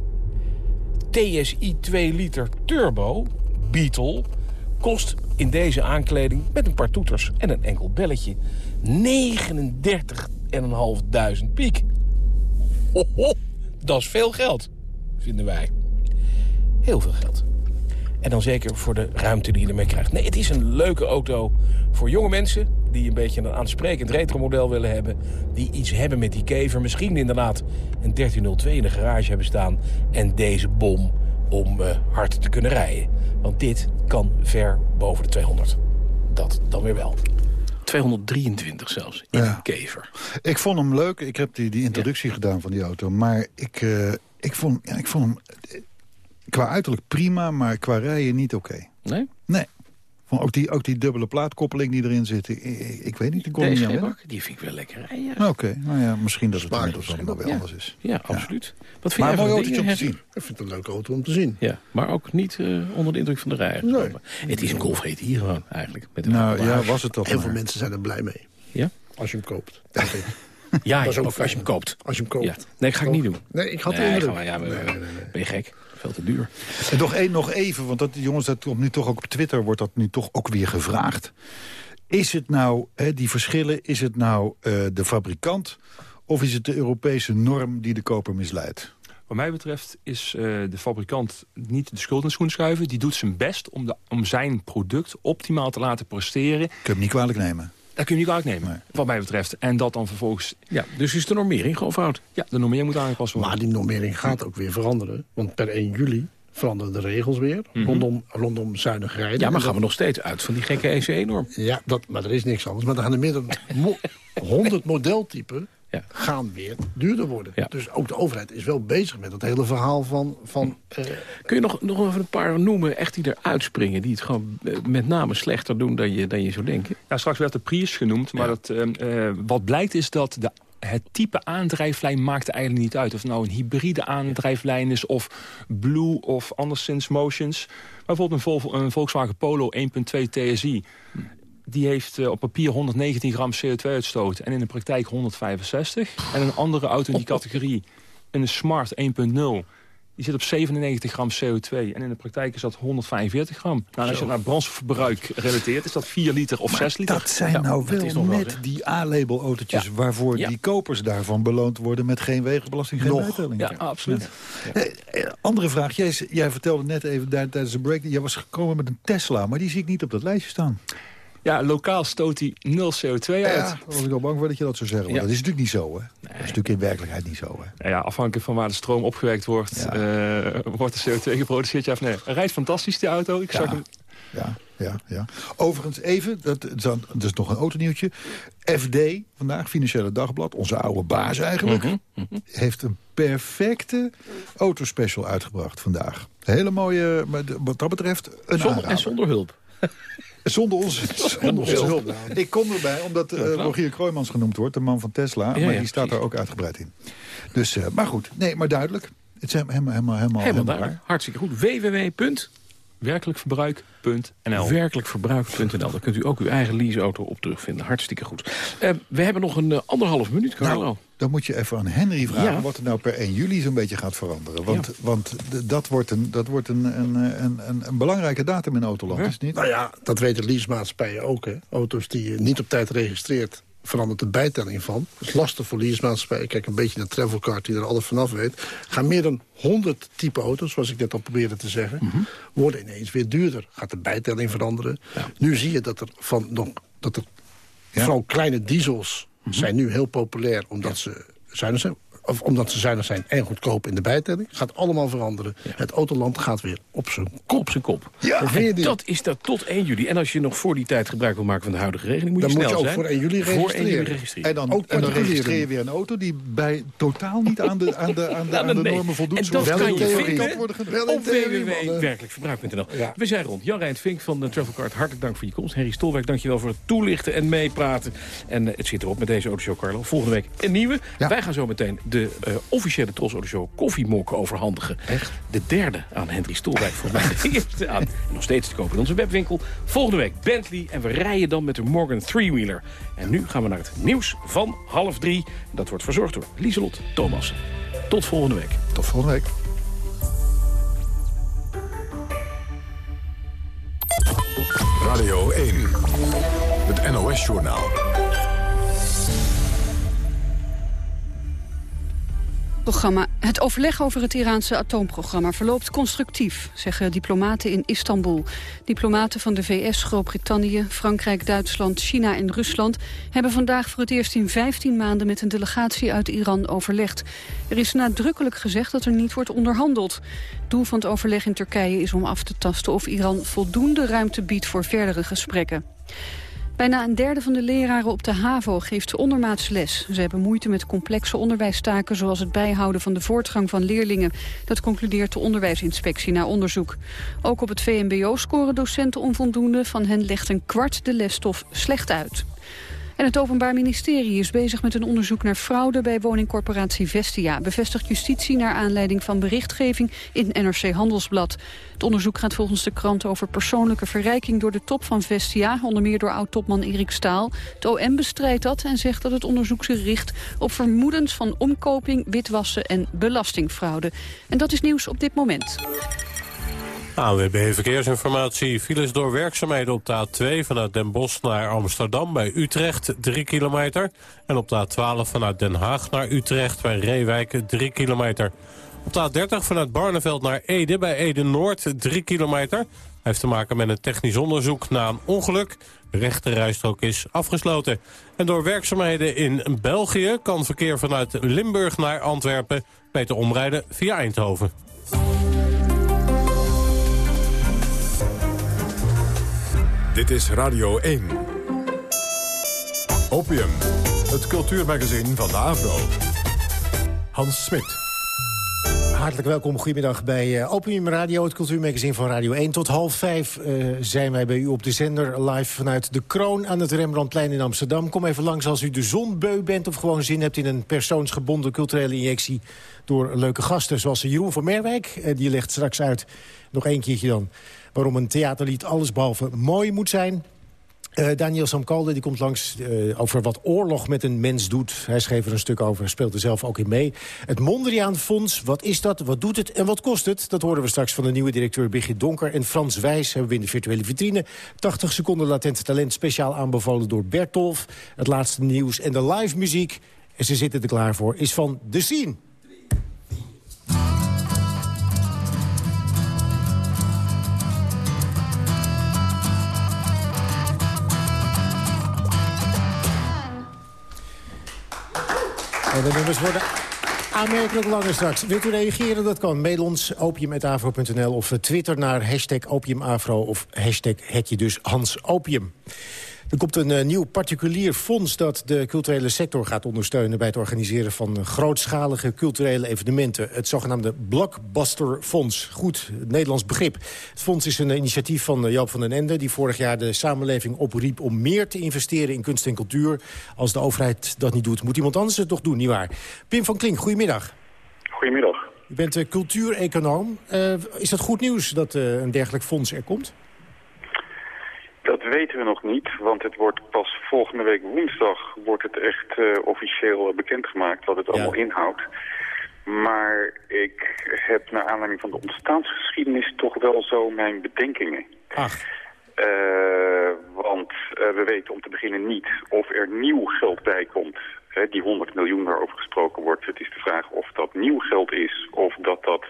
TSI 2 liter turbo Beetle kost in deze aankleding met een paar toeters en een enkel belletje 39.500 piek. Ho, dat is veel geld, vinden wij. Heel veel geld. En dan zeker voor de ruimte die je ermee krijgt. Nee, het is een leuke auto voor jonge mensen... die een beetje een aansprekend retromodel willen hebben... die iets hebben met die kever. Misschien inderdaad een 1302 in de garage hebben staan... en deze bom om uh, hard te kunnen rijden. Want dit kan ver boven de 200. Dat dan weer wel. 223 zelfs, in Ja. een kever. Ik vond hem leuk. Ik heb die, die introductie gedaan van die auto. Maar ik, eh, ik, vond, ja, ik vond hem eh, qua uiterlijk prima, maar qua rijden niet oké. Nee. Van ook, die, ook die dubbele plaatkoppeling die erin zit. Ik, weet niet, ik kon er niet aan die vind ik wel lekker rijden. Oké, nou ja, misschien dat het inmiddels allemaal weer Ja. anders is. Ja, absoluut. Wat vind Maar een mooi van de autootje om te dingen, zien. Ik vind het een leuke auto om te zien. Ja, maar ook niet eh, onder de indruk van de rij. Nee. Het is een Golf GTI gewoon, eigenlijk. Met Nou ja, was het dat Heel veel mensen zijn er blij mee. Ja? Als je hem koopt. <laughs> denk ik. Ja, Dat is ook als je hem koopt. Als je hem koopt. Ja. Nee, dat ga ik niet doen. Nee, ik had indruk. maar, ja, nee, nee, nee. Ben je gek? Veel te duur. En nog, één, nog even, want dat, jongens, dat komt nu toch ook op Twitter wordt dat nu toch ook weer gevraagd. Is het nou, hè, die verschillen, is het nou eh, de fabrikant... of is het de Europese norm die de koper misleidt? Wat mij betreft is eh, de fabrikant niet de schuld in de schoen schuiven. Die doet zijn best om, de, om zijn product optimaal te laten presteren. Ik heb hem niet kwalijk nemen. Dat kun je niet kwalijk nemen, wat mij betreft. En dat dan vervolgens... Ja, dus is de normering gewoon fout? Ja, de normering moet aangepast worden. Maar die normering gaat ook weer veranderen. Want per 1 juli veranderen de regels weer Mhm. rondom, rondom zuinig rijden. Ja, maar gaan we nog steeds uit van die gekke ECE-norm? Ja, dat, maar er is niks anders. Maar dan gaan er meer dan mo- <laughs> 100 modeltypen Ja. gaan weer duurder worden. Ja. Dus ook de overheid is wel bezig met dat hele verhaal van... van eh, Kun je nog, nog even een paar noemen echt die eruit springen... die het gewoon eh, met name slechter doen dan je, dan je zou denken? Ja, straks werd de Prius genoemd, maar dat, eh, eh, wat blijkt is dat de, het type aandrijflijn maakt er eigenlijk niet uit. Of het nou een hybride aandrijflijn is of Blue of anderszins Motions. Maar bijvoorbeeld een, Volvo, een Volkswagen Polo 1.2 TSI. Die heeft eh, op papier 119 gram CO2-uitstoot en in de praktijk 165. En een andere auto in die categorie, een Smart 1.0... Die zit op 97 gram CO2 en in de praktijk is dat 145 gram. Nou, als je naar brandstofverbruik relateert, is dat 4 liter of 6 liter. Dat zijn Ja, nou dat is wel net die A-label autootjes... Ja. waarvoor Ja. die kopers daarvan beloond worden... met geen wegenbelasting, geen Nog. bijtelling. Ja, absoluut. Eh, eh, andere vraag. Jij, jij vertelde net even daar, tijdens de break... jij was gekomen met een Tesla, maar die zie ik niet op dat lijstje staan. Ja, lokaal stoot hij 0 CO2 uit. Ja, daar was ik al bang voor dat je dat zou zeggen. Maar Ja. dat is natuurlijk niet zo, hè? Dat is natuurlijk in werkelijkheid niet zo, hè? Nou ja, afhankelijk van waar de stroom opgewekt wordt, Ja. eh, wordt de CO2 geproduceerd. Ja of nee. Hij rijdt fantastisch, die auto. Ik zag hem Ja, ja, ja. Overigens even, dat, dat is nog een autonieuwtje. FD, vandaag, Financiële Dagblad, onze oude baas eigenlijk... Mhm, heeft een perfecte autospecial uitgebracht vandaag. Hele mooie, wat dat betreft, een Zonder, en zonder hulp. Zonder onze, zonder onze hulp. Ik kom erbij, omdat eh, Rogier Kroijmans genoemd wordt, de man van Tesla. Ja, maar ja, die staat precies. daar ook uitgebreid in. Dus, eh, maar goed, nee, maar duidelijk. Het is helemaal, helemaal, helemaal, Helemaal helemaal daar. Hartstikke goed. www.werkelijkverbruik.nl Werkelijkverbruik.nl. Daar kunt u ook uw eigen leaseauto op terugvinden. Hartstikke goed. Eh, we hebben nog een anderhalf minuut, Carlo. Nou, dan moet je even aan Henry vragen Ja. wat er nou per 1 juli zo'n beetje gaat veranderen. Want, want dat wordt, een, dat wordt een, een, een, een, belangrijke datum in Autoland, is het niet? Nou ja, dat weten leasemaatschappijen ook. Hè. Auto's die je niet op tijd registreert, verandert de bijtelling van. Dat is lastig voor leasemaatschappijen. Kijk een beetje naar Travelcard, die er alles vanaf weet. Gaan meer dan 100 type auto's, zoals ik net al probeerde te zeggen... Mhm. worden ineens weer duurder. Gaat de bijtelling veranderen. Nu zie je dat er, van, nog, dat er Ja. Vooral kleine diesels zijn nu heel populair... omdat ze zuinig zijn. Of omdat ze zuinig zijn en goedkoop in de bijtelling. Gaat allemaal veranderen. Het autoland gaat weer op zijn kop. Op zijn kop. Ja. Dat is dat tot 1 juli. En als je nog voor die tijd gebruik wil maken van de huidige regeling... moet je Dan moet snel je ook zijn. voor 1 juli Voor 1 juli registreren. registreren. En dan, Ook en dan registreer je weer een auto die bij totaal niet aan de, aan de, aan de, <laughs> aan de nee. normen voldoet. En dat wel kan in je vinden op www.werkelijkverbruik.nl. Ja. We zijn rond. Jan Rijn Vink van de Travelcard, hartelijk dank voor je komst. Henry Stolwijk, dankjewel voor het toelichten en meepraten. En eh, het zit erop met deze Autoshow, Carlo. Volgende week een nieuwe. Wij gaan zo meteen de eh, officiële Tros Autoshow koffiemok overhandigen. Echt? De derde aan Henry Stolwijk, voor mij de eerste aan. En nog steeds te kopen in onze webwinkel. Volgende week Bentley en we rijden dan met de Morgan Three-wheeler. En nu gaan we naar het nieuws van half drie. Dat wordt verzorgd door Lieselot Thomas. Tot volgende week. Tot volgende week. Radio 1. Het NOS-journaal. Het overleg over het Iraanse atoomprogramma verloopt constructief, zeggen diplomaten in Istanbul. Diplomaten van de VS, Groot-Brittannië, Frankrijk, Duitsland, China en Rusland hebben vandaag voor het eerst in 15 maanden met een delegatie uit Iran overlegd. Er is nadrukkelijk gezegd dat er niet wordt onderhandeld. Doel van het overleg in Turkije is om af te tasten of Iran voldoende ruimte biedt voor verdere gesprekken. Bijna een derde van de leraren op de HAVO geeft ondermaats les. Ze hebben moeite met complexe onderwijstaken... zoals het bijhouden van de voortgang van leerlingen. Dat concludeert de onderwijsinspectie na onderzoek. Ook op het VMBO scoren docenten onvoldoende. Van hen legt een kwart de lesstof slecht uit. En het Openbaar Ministerie is bezig met een onderzoek naar fraude bij woningcorporatie Vestia. Bevestigt justitie naar aanleiding van berichtgeving in NRC Handelsblad. Het onderzoek gaat volgens de krant over persoonlijke verrijking door de top van Vestia. Onder meer door oud-topman Erik Staal. Het OM bestrijdt dat en zegt dat het onderzoek zich richt op vermoedens van omkoping, witwassen en belastingfraude. En dat is nieuws op dit moment. ANWB Verkeersinformatie. Files door werkzaamheden op de A2 vanuit Den Bosch naar Amsterdam bij Utrecht 3 kilometer. En op de A12 vanuit Den Haag naar Utrecht bij Reewijk 3 kilometer. Op de A30 vanuit Barneveld naar Ede bij Ede-Noord 3 kilometer. Hij heeft te maken met een technisch onderzoek na een ongeluk. De rechte rijstrook is afgesloten. En door werkzaamheden in België kan verkeer vanuit Limburg naar Antwerpen beter omrijden via Eindhoven. Dit is Radio 1. Opium, het cultuurmagazin van de Avro. Hans Smit. Hartelijk welkom, goedemiddag bij uh, Opium Radio, het cultuurmagazine van Radio 1. Tot half vijf uh, zijn wij bij u op de zender live vanuit de Kroon aan het Rembrandtplein in Amsterdam. Kom even langs als u de zon beu bent of gewoon zin hebt in een persoonsgebonden culturele injectie door leuke gasten. Zoals Jeroen van Merwijk, uh, die legt straks uit, nog één keertje dan, waarom een theaterlied allesbehalve mooi moet zijn. Uh, Daniel Samkalde die komt langs uh, over wat oorlog met een mens doet. Hij schreef er een stuk over, speelt er zelf ook in mee. Het Mondriaan Fonds, wat is dat, wat doet het en wat kost het? Dat horen we straks van de nieuwe directeur Birgit Donker. En Frans Wijs hebben we in de virtuele vitrine. 80 seconden latent talent, speciaal aanbevolen door Bertolf. Het laatste nieuws en de live muziek, en ze zitten er klaar voor, is van The Scene. En de nummers worden aanmerkelijk langer straks. Wilt u reageren? Dat kan. Mail ons opium.avro.nl of twitter naar hashtag opiumafro of hashtag hekje dus Hans Opium. Er komt een uh, nieuw particulier fonds dat de culturele sector gaat ondersteunen... bij het organiseren van uh, grootschalige culturele evenementen. Het zogenaamde Blockbuster Fonds. Goed, Nederlands begrip. Het fonds is een uh, initiatief van Joop van den Ende... die vorig jaar de samenleving opriep om meer te investeren in kunst en cultuur. Als de overheid dat niet doet, moet iemand anders het toch doen, nietwaar? Pim van Klink, goedemiddag. Goedemiddag. U bent cultuureconoom. is dat goed nieuws dat een dergelijk fonds er komt? Dat weten we nog niet, want het wordt pas volgende week woensdag wordt het echt uh, officieel bekendgemaakt wat het allemaal inhoudt. Maar ik heb naar aanleiding van de ontstaansgeschiedenis toch wel zo mijn bedenkingen. Ach. Uh, want uh, we weten om te beginnen niet of er nieuw geld bij komt. Hè, die 100 miljoen waarover gesproken wordt. Het is de vraag of dat nieuw geld is of dat dat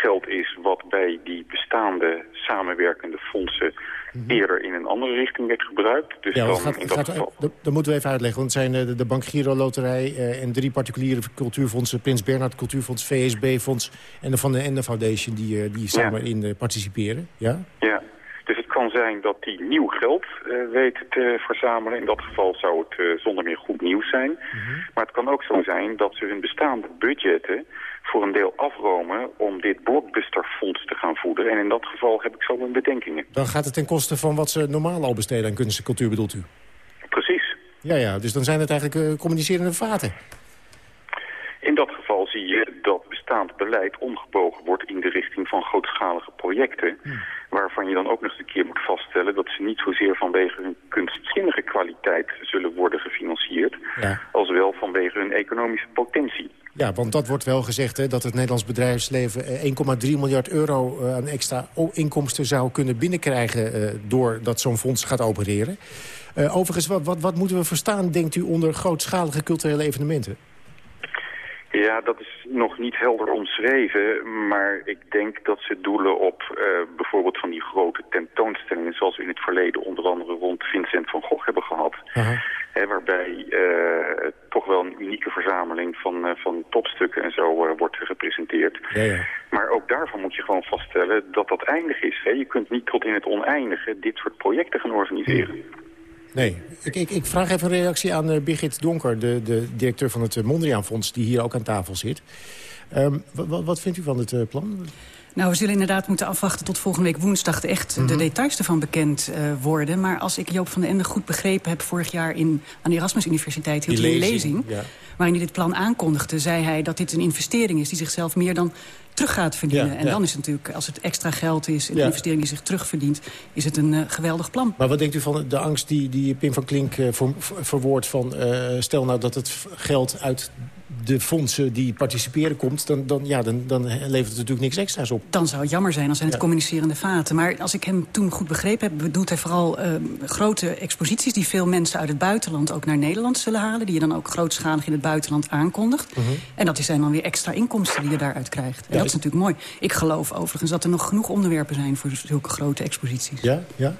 geld is wat bij die bestaande samenwerkende fondsen eerder in een andere richting werd gebruikt. Dus Ja, dan dat gaat, in gaat, dat geval... dat, dat moeten we even uitleggen. Want het zijn eh, de, de Bank Giro Loterij eh, en drie particuliere cultuurfondsen... Prins Bernhard Cultuurfonds, VSB-fonds en de Van de Ende Foundation... die, eh, die samen in eh, participeren. Ja? Ja, dus het kan zijn dat die nieuw geld eh, weet te verzamelen. In dat geval zou het eh, zonder meer goed nieuws zijn. Maar het kan ook zo zijn dat ze hun bestaande budgetten voor een deel afromen om dit blockbusterfonds te gaan voeden. En in dat geval heb ik zo mijn bedenkingen. Dan gaat het ten koste van wat ze normaal al besteden aan kunst en cultuur, bedoelt u? Precies. Ja, ja, dus dan zijn het eigenlijk eh, communicerende vaten. In dat geval zie je dat bestaand beleid omgebogen wordt in de richting van grootschalige projecten. Waarvan je dan ook nog eens een keer moet vaststellen dat ze niet zozeer vanwege hun kunstzinnige kwaliteit zullen worden gefinancierd. Ja. Als wel vanwege hun economische potentie. Ja, want dat wordt wel gezegd, hè, dat het Nederlands bedrijfsleven... eh, 1,3 miljard euro eh, aan extra inkomsten zou kunnen binnenkrijgen... eh, doordat zo'n fonds gaat opereren. Eh, overigens, wat, wat, wat moeten we verstaan, denkt u, onder grootschalige culturele evenementen? Ja, dat is nog niet helder omschreven, maar ik denk dat ze doelen op eh, bijvoorbeeld van die grote tentoonstellingen zoals we in het verleden onder andere rond Vincent van Gogh hebben gehad. Hè, waarbij eh, toch wel een unieke verzameling van, eh, van topstukken en zo wordt gepresenteerd. Ja, ja. Maar ook daarvan moet je gewoon vaststellen dat dat eindig is. Hè. Je kunt niet tot in het oneindige dit soort projecten gaan organiseren. Nee, ik, ik, vraag even een reactie aan eh, Birgit Donker... De, de directeur van het eh, Mondriaan Fonds, die hier ook aan tafel zit. Ehm, wa- wa- wat vindt u van het eh, plan? Nou, we zullen inderdaad moeten afwachten tot volgende week woensdag... echt Mhm. de details ervan bekend eh, worden. Maar als ik Joop van den Ende goed begrepen heb... vorig jaar in, aan de Erasmus Universiteit hield hij een lezing, ja. waarin hij dit plan aankondigde, zei hij dat dit een investering is... die zichzelf meer dan terug gaat verdienen. Ja, en ja. dan is het natuurlijk, als het extra geld is... een investering die zich terugverdient... is het een eh, geweldig plan. Maar wat denkt u van de angst die, die Pim van Klink eh, ver- ver- verwoordt van... stel nou dat het geld uit de fondsen die participeren komt... dan, dan, ja, dan, dan levert het natuurlijk niks extra's op. Dan zou het jammer zijn, dan zijn het Ja. communicerende vaten. Maar als ik hem toen goed begrepen heb... bedoelt hij vooral eh, grote exposities... die veel mensen uit het buitenland ook naar Nederland zullen halen... die je dan ook grootschalig in het buitenland aankondigt. En dat zijn dan weer extra inkomsten die je daaruit krijgt. En Ja, dat is natuurlijk mooi. Ik geloof overigens dat er nog genoeg onderwerpen zijn... voor zulke grote exposities. Ja, ja.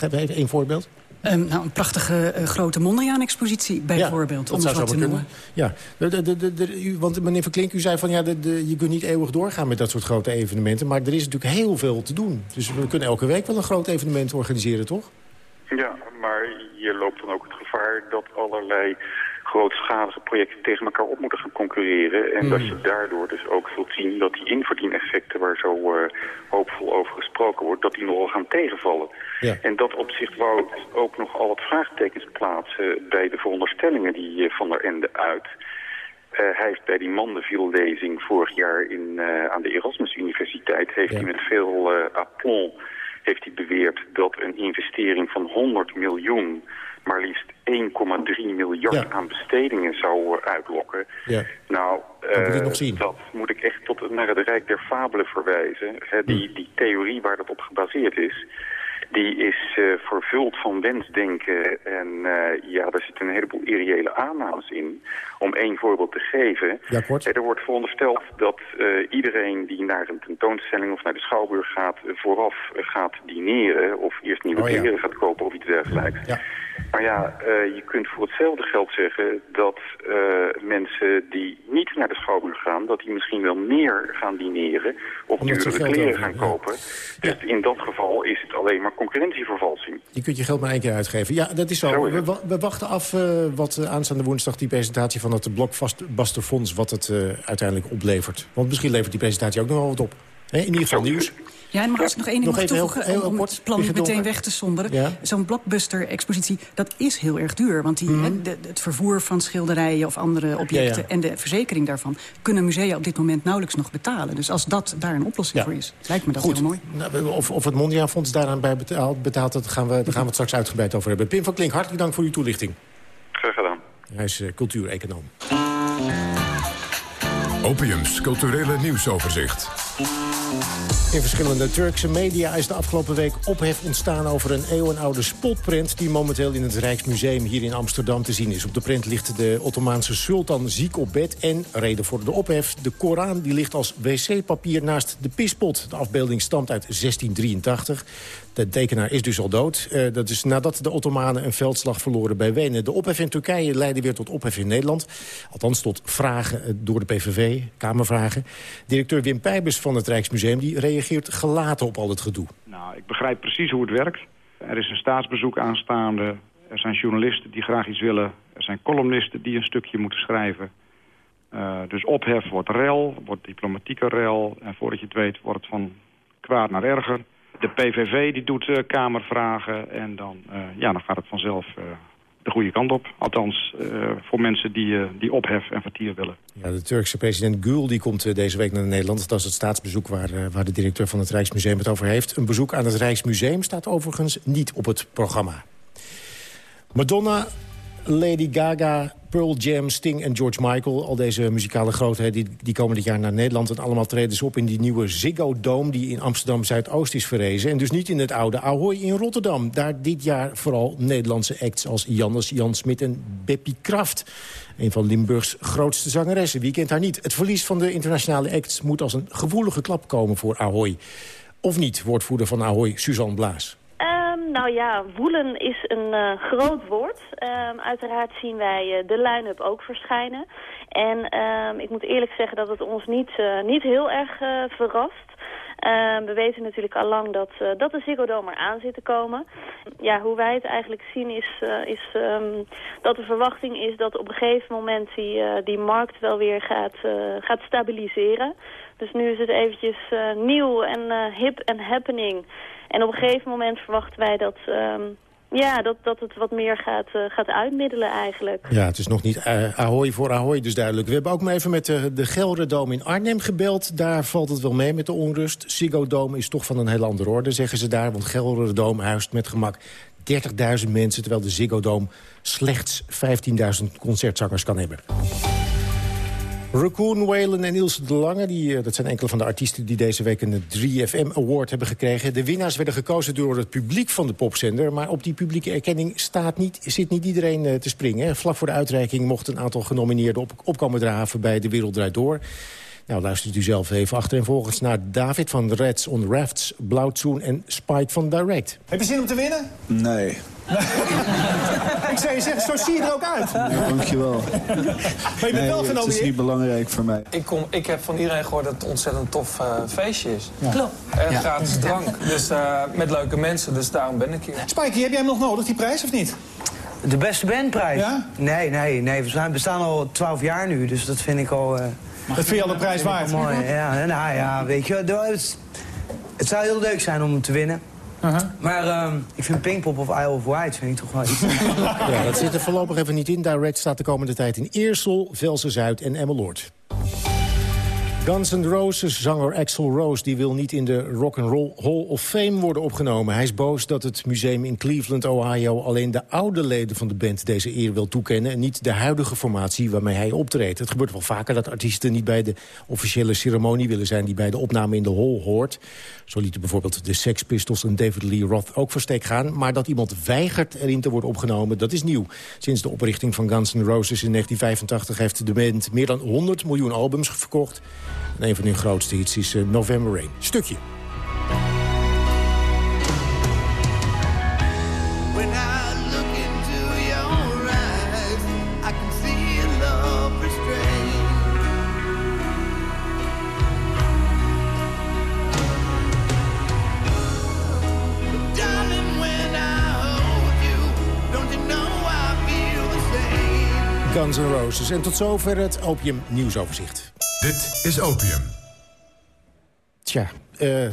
Even één voorbeeld. Ehm, nou, een prachtige eh, grote Mondriaan-expositie bijvoorbeeld, dat om zou eens wat te noemen. kunnen. Ja, de, de, de, de- u, want meneer Van Klink, u zei van ja, de, de, je kunt niet eeuwig doorgaan met dat soort grote evenementen. Maar er is natuurlijk heel veel te doen. Dus we kunnen elke week wel een groot evenement organiseren, toch? Ja, maar je loopt dan ook het gevaar dat allerlei grootschalige projecten tegen elkaar op moeten gaan concurreren. En dat je daardoor dus ook zult zien dat die inverdieneffecten waar zo eh, hoopvol over gesproken wordt, dat die nogal gaan tegenvallen. Ja. En dat opzicht wou ik ook nog al wat vraagtekens plaatsen bij de veronderstellingen die eh, Van der Ende uit. Eh, hij heeft bij die Mandeville-lezing vorig jaar in, eh, aan de Erasmus Universiteit... heeft hij met veel eh aplomb heeft hij beweerd dat een investering van 100 miljoen... maar liefst 1,3 miljard aan bestedingen zou uitlokken. Ja. Nou, Dat moet dat moet ik echt tot naar het Rijk der Fabelen verwijzen. Die, die theorie waar dat op gebaseerd is... Die is eh, vervuld van wensdenken en eh, ja, daar zitten een heleboel irreële aannames in. Om één voorbeeld te geven. Ja, kort. Eh, Er wordt verondersteld dat iedereen die naar een tentoonstelling of naar de schouwburg gaat... vooraf gaat dineren of eerst nieuwe Oh, ja. kleren gaat kopen of iets dergelijks. Ja. Maar ja, je kunt voor hetzelfde geld zeggen dat mensen die niet naar de schouwburg gaan... dat die misschien wel meer gaan dineren of duurdere kleren gaan kopen. Dus in dat geval is het alleen maar concurrentievervalsing. Je kunt je geld maar één keer uitgeven. Ja, dat is zo. Zo is we, wachten af eh, wat eh, aanstaande woensdag die presentatie van het Blockbuster-fonds... wat het eh, uiteindelijk oplevert. Want misschien levert die presentatie ook nog wel wat op. In ieder geval nieuws. Ja, en maar als ik nog één ding Nog even toevoegen... heel om- het plan niet meteen weg te somberen. Ja. Zo'n blockbuster-expositie, dat is heel erg duur. Want die, de- het vervoer van schilderijen of andere objecten... Mhm. Ja, ja. en de verzekering daarvan... kunnen musea op dit moment nauwelijks nog betalen. Dus als dat daar een oplossing voor is, lijkt me dat Goed. heel mooi. Nou, of, of het Mondriaan-fonds daaraan bij betaalt, betaalt dat gaan we, daar gaan we het straks uitgebreid over hebben. Pim van Klink, hartelijk dank voor uw toelichting. Graag gedaan. Hij is uh, cultuureconoom. Opiums culturele nieuwsoverzicht. In verschillende Turkse media is de afgelopen week ophef ontstaan over een eeuwenoude spotprint die momenteel in het Rijksmuseum hier in Amsterdam te zien is. Op de print ligt de Ottomaanse sultan ziek op bed en, reden voor de ophef, de Koran die ligt als wc-papier naast de pispot. De afbeelding stamt uit 1683. De tekenaar is dus al dood. Uh, dat is nadat de Ottomanen een veldslag verloren bij Wenen. De ophef in Turkije leidde weer tot ophef in Nederland. Althans tot vragen eh, door de PVV, Kamervragen. Directeur Wim Pijbers van het Rijksmuseum die reageert gelaten op al het gedoe. Nou, ik begrijp precies hoe het werkt. Er is een staatsbezoek aanstaande. Er zijn journalisten die graag iets willen. Er zijn columnisten die een stukje moeten schrijven. Uh, dus ophef wordt rel, wordt diplomatieke rel. En voordat je het weet wordt het van kwaad naar erger de PVV die doet uh, kamervragen en dan, uh, ja, dan gaat het vanzelf uh, de goede kant op. Althans, voor mensen die, die ophef en vertier willen. Ja, de Turkse president Gül die komt deze week naar Nederland. Dat is het staatsbezoek waar, waar de directeur van het Rijksmuseum het over heeft. Een bezoek aan het Rijksmuseum staat overigens niet op het programma. Madonna Lady Gaga, Pearl Jam, Sting en George Michael. Al deze muzikale grootheden die, komen dit jaar naar Nederland. En allemaal treden ze op in die nieuwe Ziggo Dome... die in Amsterdam-Zuidoost is verrezen. En dus niet in het oude Ahoy in Rotterdam. Daar dit jaar vooral Nederlandse acts als Jannes, Jan Smit en Beppie Kraft. Een van Limburgs grootste zangeressen. Wie kent haar niet? Het verlies van de internationale acts moet als een gevoelige klap komen voor Ahoy. Of niet, woordvoerder van Ahoy, Suzanne Blaas. Nou ja, woelen is een uh, groot woord. Um, uiteraard zien wij uh, de line-up ook verschijnen. En um, ik moet eerlijk zeggen dat het ons niet, uh, niet heel erg verrast. Uh, we weten natuurlijk al lang dat, dat de Ziggo Dome aan zit te komen. Ja, hoe wij het eigenlijk zien is, is dat de verwachting is dat op een gegeven moment die, die markt wel weer gaat, gaat stabiliseren. Dus nu is het eventjes nieuw en hip en happening. En op een gegeven moment verwachten wij dat... Um, ja, dat, dat het wat meer gaat, uh, gaat uitmiddelen eigenlijk. Ja, het is nog niet Ahoy voor Ahoy dus duidelijk. We hebben ook maar even met de, de Gelredome in Arnhem gebeld. Daar valt het wel mee met de onrust. Ziggo Dome is toch van een heel andere orde, zeggen ze daar. Want Gelredome huist met gemak 30.000 mensen... terwijl de Ziggo Dome slechts 15.000 concertzangers kan hebben. Raccoon, Whalen en Ilse de Lange. Die, eh, dat zijn enkele van de artiesten die deze week een 3FM Award hebben gekregen. De winnaars werden gekozen door het publiek van de popzender. Maar op die publieke erkenning staat niet, zit niet iedereen uh, te springen. Vlak voor de uitreiking mocht een aantal genomineerden op, opkomen draven bij De Wereld Draait Door. Nou, luistert u zelf even achter en volgens naar David van Reds on Rafts, Blauwtsoen en Spike van Direct. Heb je zin om te winnen? Nee. <laughs> ik zou je zeggen, zo zie je er ook uit. Ja, dankjewel. Maar je bent wel. Het is niet belangrijk voor mij. Ik, kom, ik heb van iedereen gehoord dat het een ontzettend tof uh, feestje is. Ja. Klopt. En gratis drank. Dus uh, met leuke mensen, dus daarom ben ik hier. Spikey, heb jij hem nog nodig, die prijs, of niet? De beste bandprijs? Ja? Nee, nee, nee. We zijn, bestaan al 12 jaar nu, dus dat vind ik al... Uh, dat vind je al de prijs waard? Mooi, ja. Nou ja, weet je, het, het zou heel leuk zijn om hem te winnen. Uh -huh. Maar um, ik vind Pinkpop of Isle of Wight vind ik toch wel iets... <laughs> ja, dat zit er voorlopig even niet in. Direct staat de komende tijd in Eersel, Velsen-Zuid en Emmeloord. Guns N' Roses zanger Axel Rose die wil niet in de Rock and Roll Hall of Fame worden opgenomen. Hij is boos dat het museum in Cleveland, Ohio... alleen de oude leden van de band deze eer wil toekennen... en niet de huidige formatie waarmee hij optreedt. Het gebeurt wel vaker dat artiesten niet bij de officiële ceremonie willen zijn... die bij de opname in de hall hoort. Zo lieten bijvoorbeeld de Sex Pistols en David Lee Roth ook versteek gaan. Maar dat iemand weigert erin te worden opgenomen, dat is nieuw. Sinds de oprichting van Guns N' Roses in 1985 heeft de band meer dan 100 miljoen albums verkocht... En een van hun grootste hits is uh, November Rain. Stukje. Guns Roses. En tot zover het Opium Nieuwsoverzicht. Dit is Opium. Tja, uh,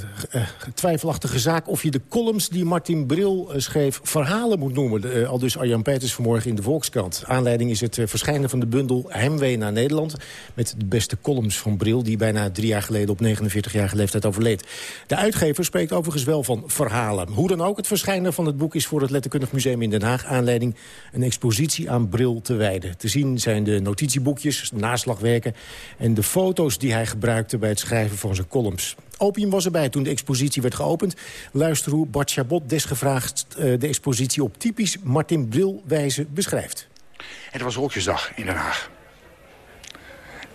twijfelachtige zaak of je de columns die Martin Bril uh, schreef... verhalen moet noemen. al dus Arjan Peters vanmorgen in de Volkskrant. Aanleiding is het verschijnen van de bundel Hemwee naar Nederland... met de beste columns van Bril... die bijna drie jaar geleden op 49-jarige leeftijd overleed. De uitgever spreekt overigens wel van verhalen. Hoe dan ook, het verschijnen van het boek is voor het Letterkundig Museum in Den Haag... aanleiding een expositie aan Bril te wijden. Te zien zijn de notitieboekjes, naslagwerken... en de foto's die hij gebruikte bij het schrijven van zijn columns. Opium was erbij toen de expositie werd geopend. Luister hoe Bart Chabot desgevraagd uh, de expositie op typisch Martin Bril wijze beschrijft. Het was Rokjesdag in Den Haag.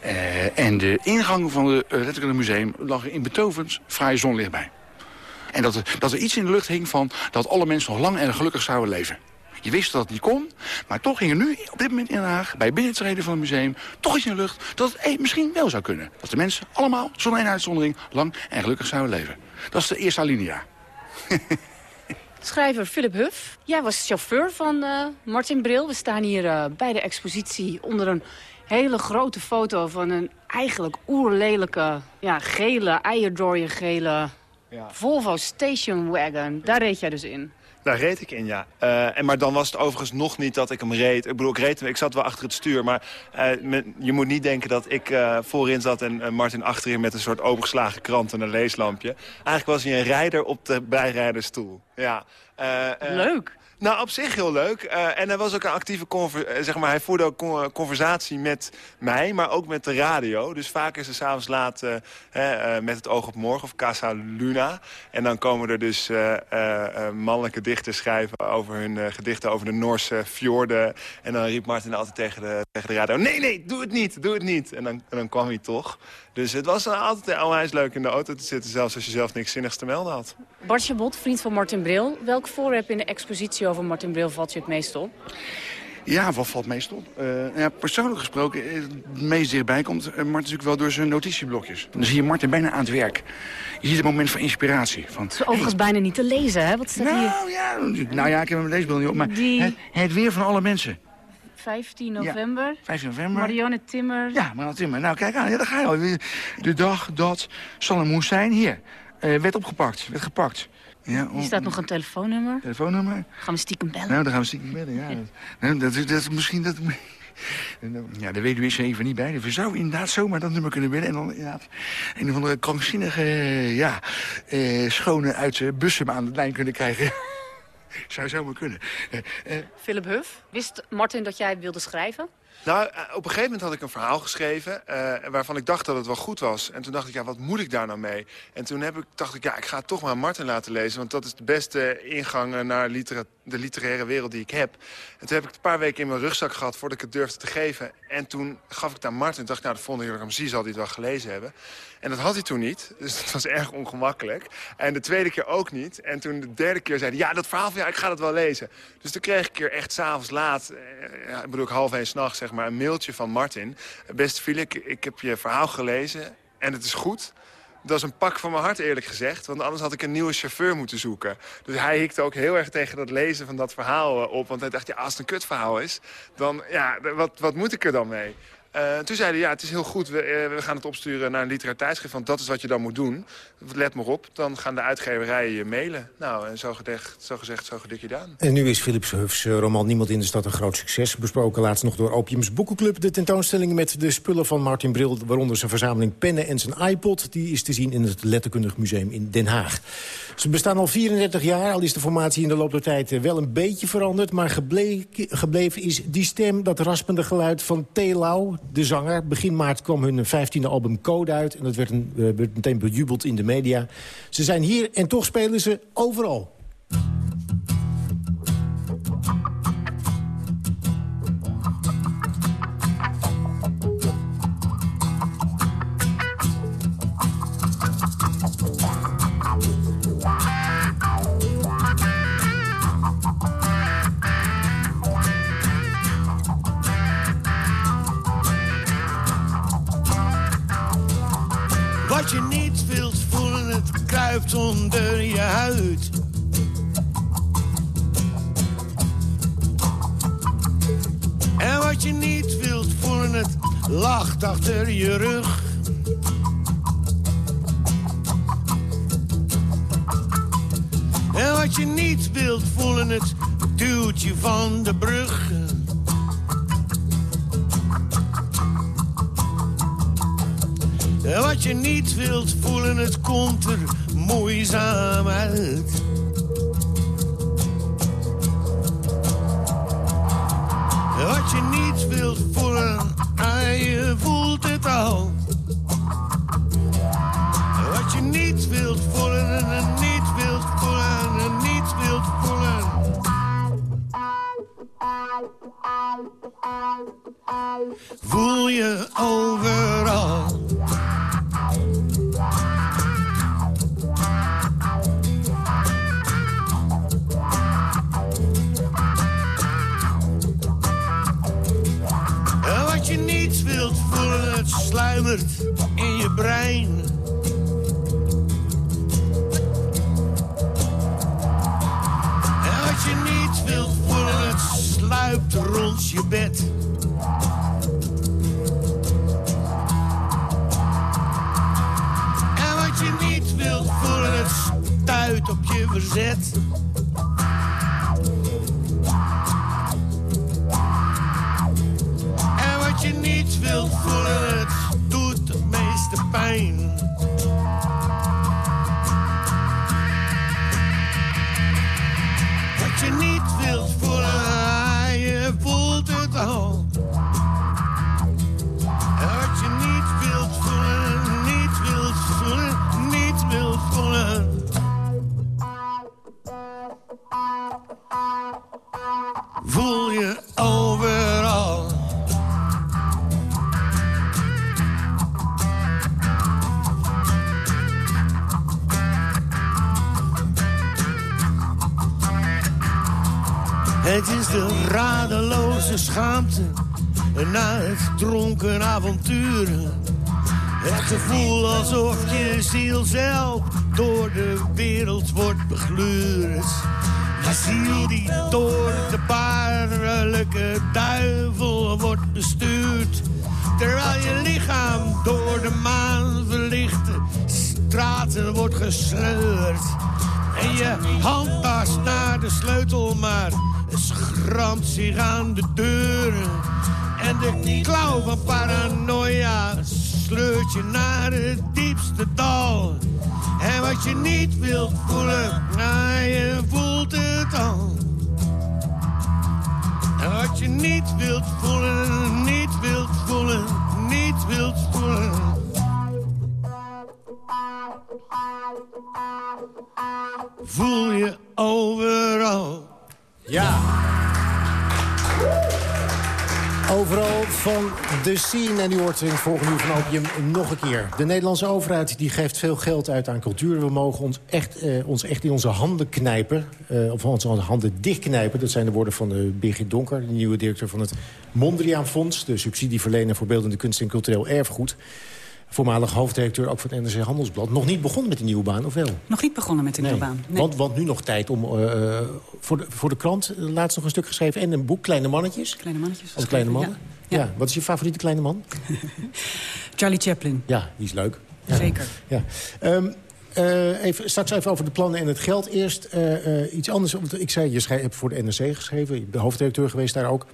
Uh, en de ingang van het uh, Letterkunde Museum lag in betovend fraaie zonlicht bij. En dat er, dat er iets in de lucht hing van dat alle mensen nog lang en gelukkig zouden leven. Je wist dat het niet kon, maar toch ging er nu op dit moment in Den Haag... bij binnentreden van het museum toch iets in de lucht dat het misschien wel zou kunnen. Dat de mensen allemaal, zonder één uitzondering, lang en gelukkig zouden leven. Dat is de eerste alinea. <laughs> Schrijver Philip Huff. Jij was chauffeur van uh, Martin Bril. We staan hier uh, bij de expositie onder een hele grote foto... van een eigenlijk oerlelijke, ja, gele, eierdooie gele... Ja. Volvo Station Wagon. Daar reed jij dus in. Daar reed ik in, ja. Uh, en, maar dan was het overigens nog niet dat ik hem reed. Ik bedoel, ik, reed, ik zat wel achter het stuur. Maar met, je moet niet denken dat ik uh, voorin zat en Martin achterin... met een soort opengeslagen krant en een leeslampje. Eigenlijk was hij een rijder op de bijrijderstoel. Ja. Leuk. Nou, op zich heel leuk. Uh, en hij was ook een actieve zeg maar, hij voerde ook conversatie met mij, maar ook met de radio. Dus vaak is er s'avonds laat uh, met het oog op morgen of Casa Luna. En dan komen er dus mannelijke dichters schrijven over hun gedichten over de Noorse fjorden. En dan riep Martin altijd tegen de, tegen de radio, nee, nee, doe het niet, doe het niet. En dan, en dan kwam hij toch. Dus het was altijd onwijs leuk in de auto te zitten, zelfs als je zelf niks zinnigs te melden had. Bart Chabot, vriend van Martin Bril. Welk voorwerp in de expositie over Martin Bril valt je het meest op? Ja, wat valt meest op? Uh, ja, persoonlijk gesproken, het meest dichtbij komt uh, Martin natuurlijk wel door zijn notitieblokjes. Dan zie je Martin bijna aan het werk. Je ziet het moment van inspiratie. Van, het is overigens bijna niet te lezen, hè? Wat staat nou, hier? Ja, nou ja, ik heb een leesbeeld niet op, maar Die... het, het weer van alle mensen. 15 november. Ja, 15 november. Marianne Timmer. Ja, Marianne Timmer. Nou, kijk aan. Ja, daar ga je al. De dag dat Sanne zijn, hier, uh, werd opgepakt. Werd gepakt. Ja, Hier staat nog een telefoonnummer. Telefoonnummer? Gaan we stiekem bellen? Nou, dan gaan we stiekem bellen, ja. Nou, dat, dat, dat, misschien dat... Ja, de weduwe is er even niet bij. Dus we zouden inderdaad zomaar dat nummer kunnen bellen. En dan inderdaad een of andere krankzinnige, ja, eh, schone uit bussen aan de lijn kunnen krijgen. Zou zomaar kunnen. Uh, uh, Philip Huff, wist Martin dat jij wilde schrijven? Nou, op een gegeven moment had ik een verhaal geschreven... Uh, waarvan ik dacht dat het wel goed was. En toen dacht ik, ja, wat moet ik daar nou mee? En toen heb ik, dacht ik, ja, ik ga het toch maar Martin laten lezen... want dat is de beste ingang naar litera de literaire wereld die ik heb. En toen heb ik het een paar weken in mijn rugzak gehad... voordat ik het durfde te geven. En toen gaf ik het aan Martin. En dacht ik, nou, de volgende keer dat ik hem zie, zal hij het wel gelezen hebben. En dat had hij toen niet. Dus dat was erg ongemakkelijk. En de tweede keer ook niet. En toen de derde keer zei hij, ja, dat verhaal van ja, ik ga dat wel lezen. Dus toen kreeg ik er echt s'avonds laat... Ja, ik bedoel, ik half één s'nachts, zeg maar, een mailtje van Martin. Beste Philip, ik, heb je verhaal gelezen en het is goed. Dat is een pak van mijn hart, eerlijk gezegd. Want anders had ik een nieuwe chauffeur moeten zoeken. Dus hij hikte ook heel erg tegen dat lezen van dat verhaal op. Want hij dacht, ja, als het een kutverhaal is, dan, ja, wat, wat moet ik er dan mee? Uh, toen zeiden ja, het is heel goed, we, uh, we, gaan het opsturen naar een literair tijdschrift... want dat is wat je dan moet doen. Let maar op, dan gaan de uitgeverijen je mailen. Nou, en zo, zo gezegd, zo gedik gedaan. En nu is Philips Hufs roman Niemand in de Stad een groot succes. Besproken laatst nog door Opiums Boekenclub. De tentoonstelling met de spullen van Martin Bril... waaronder zijn verzameling pennen en zijn iPod... die is te zien in het Letterkundig Museum in Den Haag. Ze bestaan al 34 jaar, al is de formatie in de loop der tijd wel een beetje veranderd... maar geble gebleven is die stem, dat raspende geluid van Telau de zanger. Begin maart kwam hun 15e album Code uit. En dat werd, uh, werd meteen bejubeld in de media. Ze zijn hier en toch spelen ze overal. Het kruipt onder je huid. En wat je niet wilt voelen, het lacht achter je rug. En wat je niet wilt voelen, het duwt van de brug. En wat je niet wilt voelen, het komt er moeizaam. Wat je niet wilt voelen, ah, je voelt het al. Wat je niet wilt voelen en niet wilt voelen en niet wilt voelen. Voel je overal. In je brein. En wat je niet wilt voelen, het sluipt rond je bed. En wat je niet wilt voelen, het stuit op je verzet. fame. Het dronken avontuur. Het gevoel alsof je ziel zelf door de wereld wordt begluurd. Je ziel die door de baarlijke duivel wordt bestuurd. Terwijl je lichaam door de maan verlichte straten wordt gesleurd. En je handtas naar de sleutel, maar schramt zich aan de deuren. En de klauw van paranoia sleurt je naar het diepste dal. En wat je niet wilt voelen, nou je voelt het al. En wat je niet wilt voelen, niet wilt voelen, niet wilt voelen. Voel je overal. Ja. Overal van de scene. En u hoort in het volgende uur van Opium nog een keer. De Nederlandse overheid die geeft veel geld uit aan cultuur. We mogen ons echt, eh, ons echt in onze handen knijpen. Eh, of onze handen dichtknijpen. Dat zijn de woorden van uh, Birgit Donker, de nieuwe directeur van het Mondriaan Fonds. De subsidieverlener voor beeldende kunst en cultureel erfgoed. Voormalig hoofddirecteur ook van het NRC Handelsblad. Nog niet begonnen met de nieuwe baan, of wel? Nog niet begonnen met de nieuwe baan. Nee. Want, want nu nog tijd om uh, voor, de, voor de krant eh, laatst nog een stuk geschreven... en een boek, Kleine Mannetjes. Kleine mannetjes. Als kleine mannen. Ja. Ja. Wat is je favoriete kleine man? <laughs> Charlie Chaplin. Ja, die is leuk. Ja. Zeker. Ja. Ehm, eh, even, straks even over de plannen en het geld. Eerst eh, eh, iets anders. Ik zei, je hebt voor de NRC geschreven. Je bent hoofddirecteur geweest daar ook.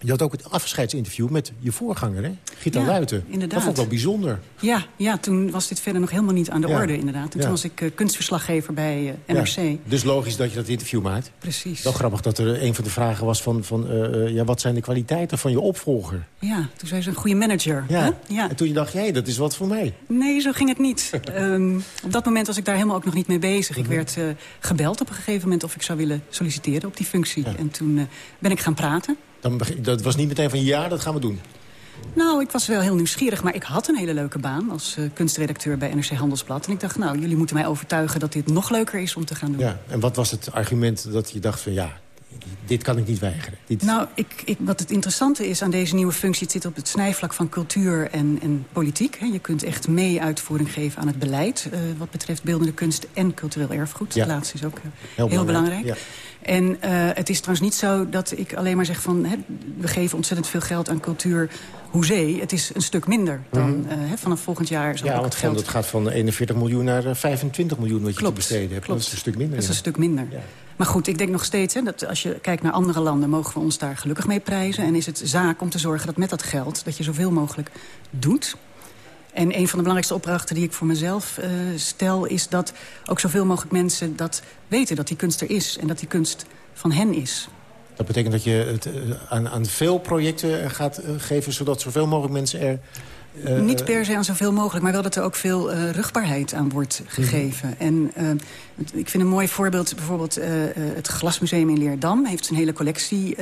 Je had ook het afscheidsinterview met je voorganger, hè? Gita Ja, Luiten. inderdaad. Dat vond ik wel bijzonder. Ja, ja, toen was dit verder nog helemaal niet aan de Ja. orde, inderdaad. En toen Ja. was ik eh, kunstverslaggever bij eh, NRC. Dus logisch dat je dat interview maakt. Precies. Wel grappig dat er een van de vragen was van... van eh, ja, wat zijn de kwaliteiten van je opvolger? Ja, toen zei ze een goede manager. Ja. hè? ja. En toen je dacht, hé, dat is wat voor mij. Nee, zo ging het niet. <laughs> Ehm, op dat moment was ik daar helemaal ook nog niet mee bezig. Mhm. Ik werd eh, gebeld op een gegeven moment of ik zou willen solliciteren op die functie. En toen ben ik gaan praten. Dan, dat was niet meteen van, ja, dat gaan we doen. Nou, ik was wel heel nieuwsgierig, maar ik had een hele leuke baan... als eh, kunstredacteur bij NRC Handelsblad. En ik dacht, nou, jullie moeten mij overtuigen dat dit nog leuker is om te gaan doen. Ja. En wat was het argument dat je dacht van, ja, dit kan ik niet weigeren? Dit... Nou, ik, ik, wat het interessante is aan deze nieuwe functie... het zit op het snijvlak van cultuur en, en politiek. Hè. Je kunt echt mee uitvoering geven aan het beleid... eh, wat betreft beeldende kunst en cultureel erfgoed. Ja. Dat laatste is ook eh, Heel heel, belangrijk, belangrijk. ja. En eh, het is trouwens niet zo dat ik alleen maar zeg van... Hè, we geven ontzettend veel geld aan cultuur, hoezee. Het is een stuk minder dan Mhm. eh, hè, vanaf volgend jaar... zal Ja, want het geld het gaat van 41 miljoen naar eh, 25 miljoen wat je Klopt, te besteden hebt. klopt. Dat is een stuk minder. Dat is een stuk minder. Maar goed, ik denk nog steeds, hè, dat als je kijkt naar andere landen... mogen we ons daar gelukkig mee prijzen. En is het zaak om te zorgen dat met dat geld... dat je zoveel mogelijk doet. En een van de belangrijkste opdrachten die ik voor mezelf eh, stel... is dat ook zoveel mogelijk mensen dat weten dat die kunst er is... en dat die kunst van hen is. Dat betekent dat je het eh, aan, aan veel projecten gaat eh, geven... zodat zoveel mogelijk mensen er Eh, Niet per se aan zoveel mogelijk, maar wel dat er ook veel uh, rugbaarheid aan wordt gegeven. Mhm. En uh, ik vind een mooi voorbeeld, bijvoorbeeld het Glasmuseum in Leerdam... heeft zijn hele collectie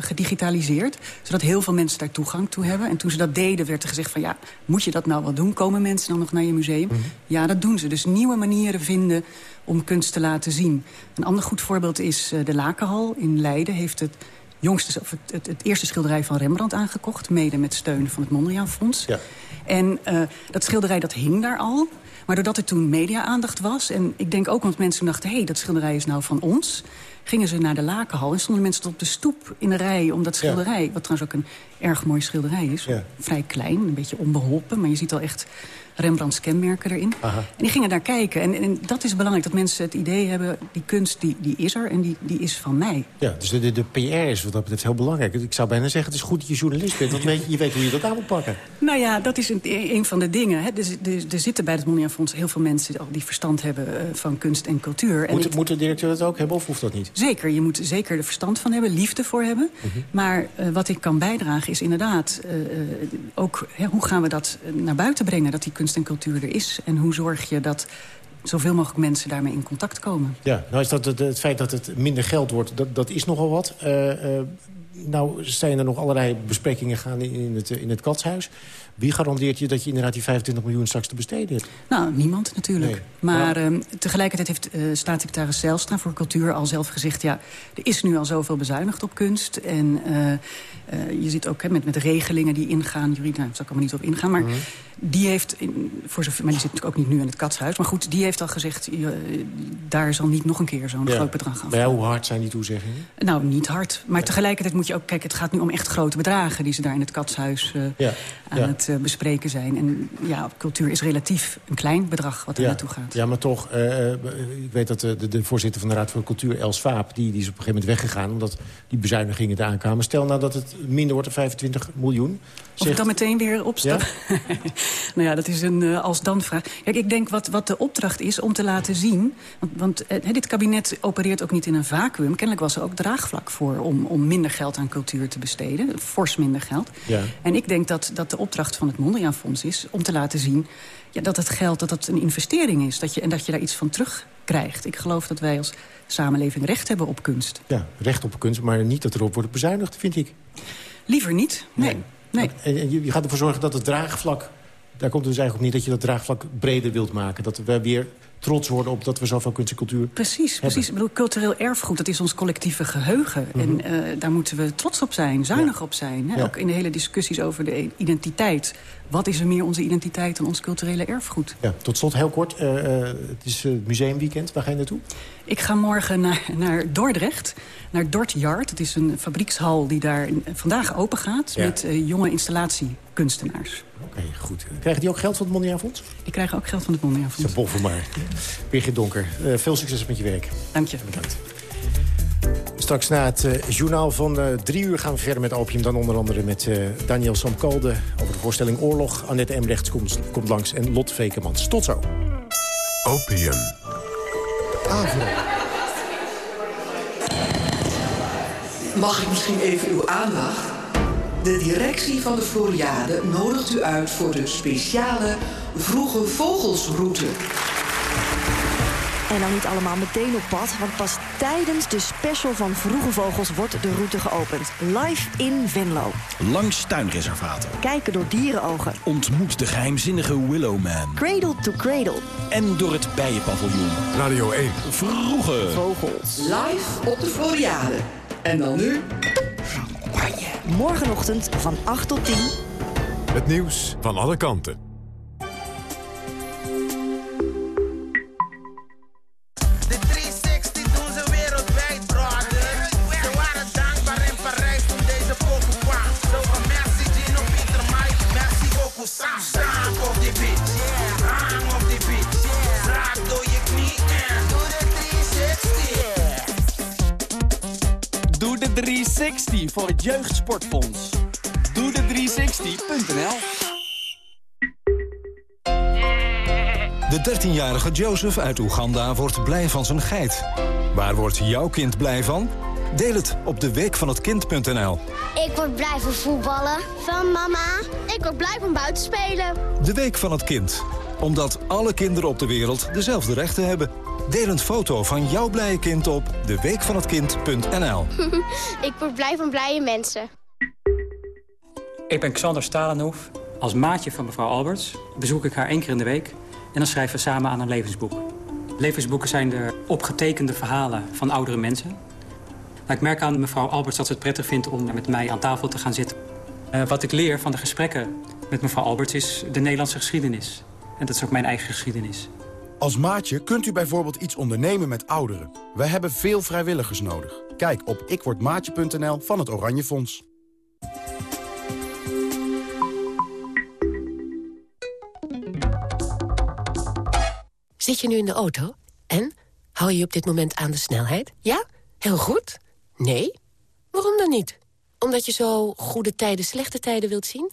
gedigitaliseerd, zodat heel veel mensen daar toegang toe hebben. En toen ze dat deden, werd er gezegd van ja, moet je dat nou wel doen? Komen mensen dan nog naar je museum? Mhm. Ja, dat doen ze. Dus nieuwe manieren vinden om kunst te laten zien. Een ander goed voorbeeld is de Lakenhal in Leiden heeft het jongste, of het, het, het, eerste schilderij van Rembrandt aangekocht... mede met steun van het Mondriaan Fonds. Ja. En uh, dat schilderij dat hing daar al. Maar doordat er toen media-aandacht was... en ik denk ook, want mensen dachten... hé, hey, dat schilderij is nou van ons... gingen ze naar de Lakenhal en stonden mensen tot op de stoep in de rij... om dat schilderij, ja. wat trouwens ook een erg mooi schilderij is... Ja. vrij klein, een beetje onbeholpen... maar je ziet al echt Rembrandts kenmerken erin. Aha. En die gingen daar kijken. En, en, dat is belangrijk, dat mensen het idee hebben... die kunst die, die is er en die, die is van mij. Ja, dus de, de, de PR is wat dat betreft heel belangrijk. Ik zou bijna zeggen, het is goed dat je journalist bent. Want weet, je weet hoe je dat aan moet pakken. Nou ja, dat is een, een van de dingen. Hè. Er, er, er zitten bij het Mondriaan Fonds heel veel mensen... die verstand hebben uh, van kunst en cultuur. En moet, ik, moet de directeur dat ook hebben of hoeft dat niet? Zeker, je moet zeker er verstand van hebben, liefde voor hebben. Mhm. Maar uh, wat ik kan bijdragen is inderdaad... Uh, ook hè, hoe gaan we dat naar buiten brengen... dat die kunst en cultuur er is. En hoe zorg je dat zoveel mogelijk mensen daarmee in contact komen. Ja, nou is dat het, het feit dat het minder geld wordt, dat, dat is nogal wat. Uh, nou zijn er nog allerlei besprekingen gaan in, in, het, in het katshuis. Wie garandeert je dat je inderdaad die 25 miljoen straks te besteden hebt? Nou, niemand natuurlijk. Nee. Maar uh, tegelijkertijd heeft uh, staatssecretaris Zijlstra voor Cultuur al zelf gezegd... ja, er is nu al zoveel bezuinigd op kunst. En uh, je ziet ook hè, met, met regelingen die ingaan... juridisch, nou, daar zal ik allemaal niet op ingaan, maar... Mhm. Die heeft, in, voor zover, maar die zit natuurlijk ook niet nu in het katshuis. Maar goed, die heeft al gezegd, daar zal niet nog een keer zo'n Ja. groot bedrag aan Maar ja, hoe hard zijn die toezeggingen? Nou, niet hard. Maar tegelijkertijd moet je ook... Kijk, het gaat nu om echt grote bedragen... die ze daar in het katshuis Ja, aan ja. Het uh, bespreken zijn. En ja, cultuur is relatief een klein bedrag wat er Ja, naartoe gaat. ja, maar toch, eh, ik weet dat de, de, voorzitter van de Raad voor Cultuur, Els Vaap... Die, die is op een gegeven moment weggegaan omdat die bezuinigingen eraan kwamen. Stel nou dat het minder wordt dan 25 miljoen. Of ik dan meteen weer opstap? <laughs> nou ja, dat is een uh, als-dan-vraag. Kijk, ik denk wat, wat de opdracht is om te laten zien... want, want uh, dit kabinet opereert ook niet in een vacuüm. Kennelijk was er ook draagvlak voor om, om minder geld aan cultuur te besteden. Fors minder geld. Ja. En ik denk dat, dat de opdracht van het Mondriaan Fonds is... om te laten zien ja, dat het geld dat dat een investering is. Dat je, en dat je daar iets van terugkrijgt. Ik geloof dat wij als samenleving recht hebben op kunst. Ja, recht op kunst, maar niet dat erop wordt bezuinigd, vind ik. Liever niet, nee. nee. En, en je gaat ervoor zorgen dat het draagvlak... daar komt het dus eigenlijk op niet dat je dat draagvlak breder wilt maken. Dat we weer trots worden op dat we zoveel kunst en cultuur Precies, precies. Ik bedoel, cultureel erfgoed, dat is ons collectieve geheugen. Mhm. En uh, daar moeten we trots op zijn, zuinig Ja. op zijn. Hè? Ja. Ook in de hele discussies over de identiteit. Wat is er meer onze identiteit dan ons culturele erfgoed? Ja, tot slot heel kort. Uh, uh, het is museumweekend. Waar ga je naartoe? Ik ga morgen <laughs> naar, naar Dordrecht, naar Dort Yard. Het is een fabriekshal die daar vandaag open gaat... Ja. met eh, jonge installatiekunstenaars. Oké, goed. Krijgen die ook geld van het Mondriaan Fonds? Die krijgen ook geld van het Mondriaan Fonds. Ze boffen maar. Birgit Donker, eh, veel succes met je werk. Dank je. Bedankt. Straks na het eh, journaal van eh, drie uur gaan we verder met Opium. Dan onder andere met eh, Daniel Samkalde over de voorstelling Oorlog. Annette Emrechts komt, komt langs en Lot Vekemans. Tot zo. Opium. Avro. Mag ik misschien even uw aandacht? De directie van de Floriade nodigt u uit voor de speciale Vroege Vogelsroute. En dan niet allemaal meteen op pad, want pas tijdens de special van Vroege Vogels wordt de route geopend. Live in Venlo. Langs tuinreservaten. Kijken door dierenogen. Ontmoet de geheimzinnige Willowman. Cradle to cradle. En door het bijenpaviljoen. Radio 1. Vroege Vogels. Live op de Floriade. En dan nu... Morgenochtend van 8 tot 10. Het nieuws van alle kanten. De 360 doen ze wereldwijd, brother. Ze waren dankbaar in Parijs toen deze pokoe kwam. Zo van merci Gino, Pieter, Mike, merci beaucoup Sam. Op die beat, 360 voor het Jeugdsportfonds. Doe de 360.nl De 13-jarige Joseph uit Oeganda wordt blij van zijn geit. Waar wordt jouw kind blij van? Deel het op deweekvanhetkind.nl. Ik word blij van voetballen. Van mama. Ik word blij van buiten spelen. De Week van het Kind. Omdat alle kinderen op de wereld dezelfde rechten hebben. Deel een foto van jouw blije kind op deweekvanhetkind.nl. <laughs> ik word blij van blije mensen. Ik ben Xander Stalenhoef. Als maatje van mevrouw Alberts bezoek ik haar één keer in de week... en dan schrijven we samen aan een levensboek. Levensboeken zijn de opgetekende verhalen van oudere mensen. Maar ik merk aan mevrouw Alberts dat ze het prettig vindt om met mij aan tafel te gaan zitten. Uh, wat ik leer van de gesprekken met mevrouw Alberts is de Nederlandse geschiedenis. En dat is ook mijn eigen geschiedenis. Als maatje kunt u bijvoorbeeld iets ondernemen met ouderen. We hebben veel vrijwilligers nodig. Kijk op ikwordmaatje.nl van het Oranje Fonds. Zit je nu in de auto? En? Hou je op dit moment aan de snelheid? Ja? Heel goed? Nee? Waarom dan niet? Omdat je zo goede tijden, slechte tijden wilt zien?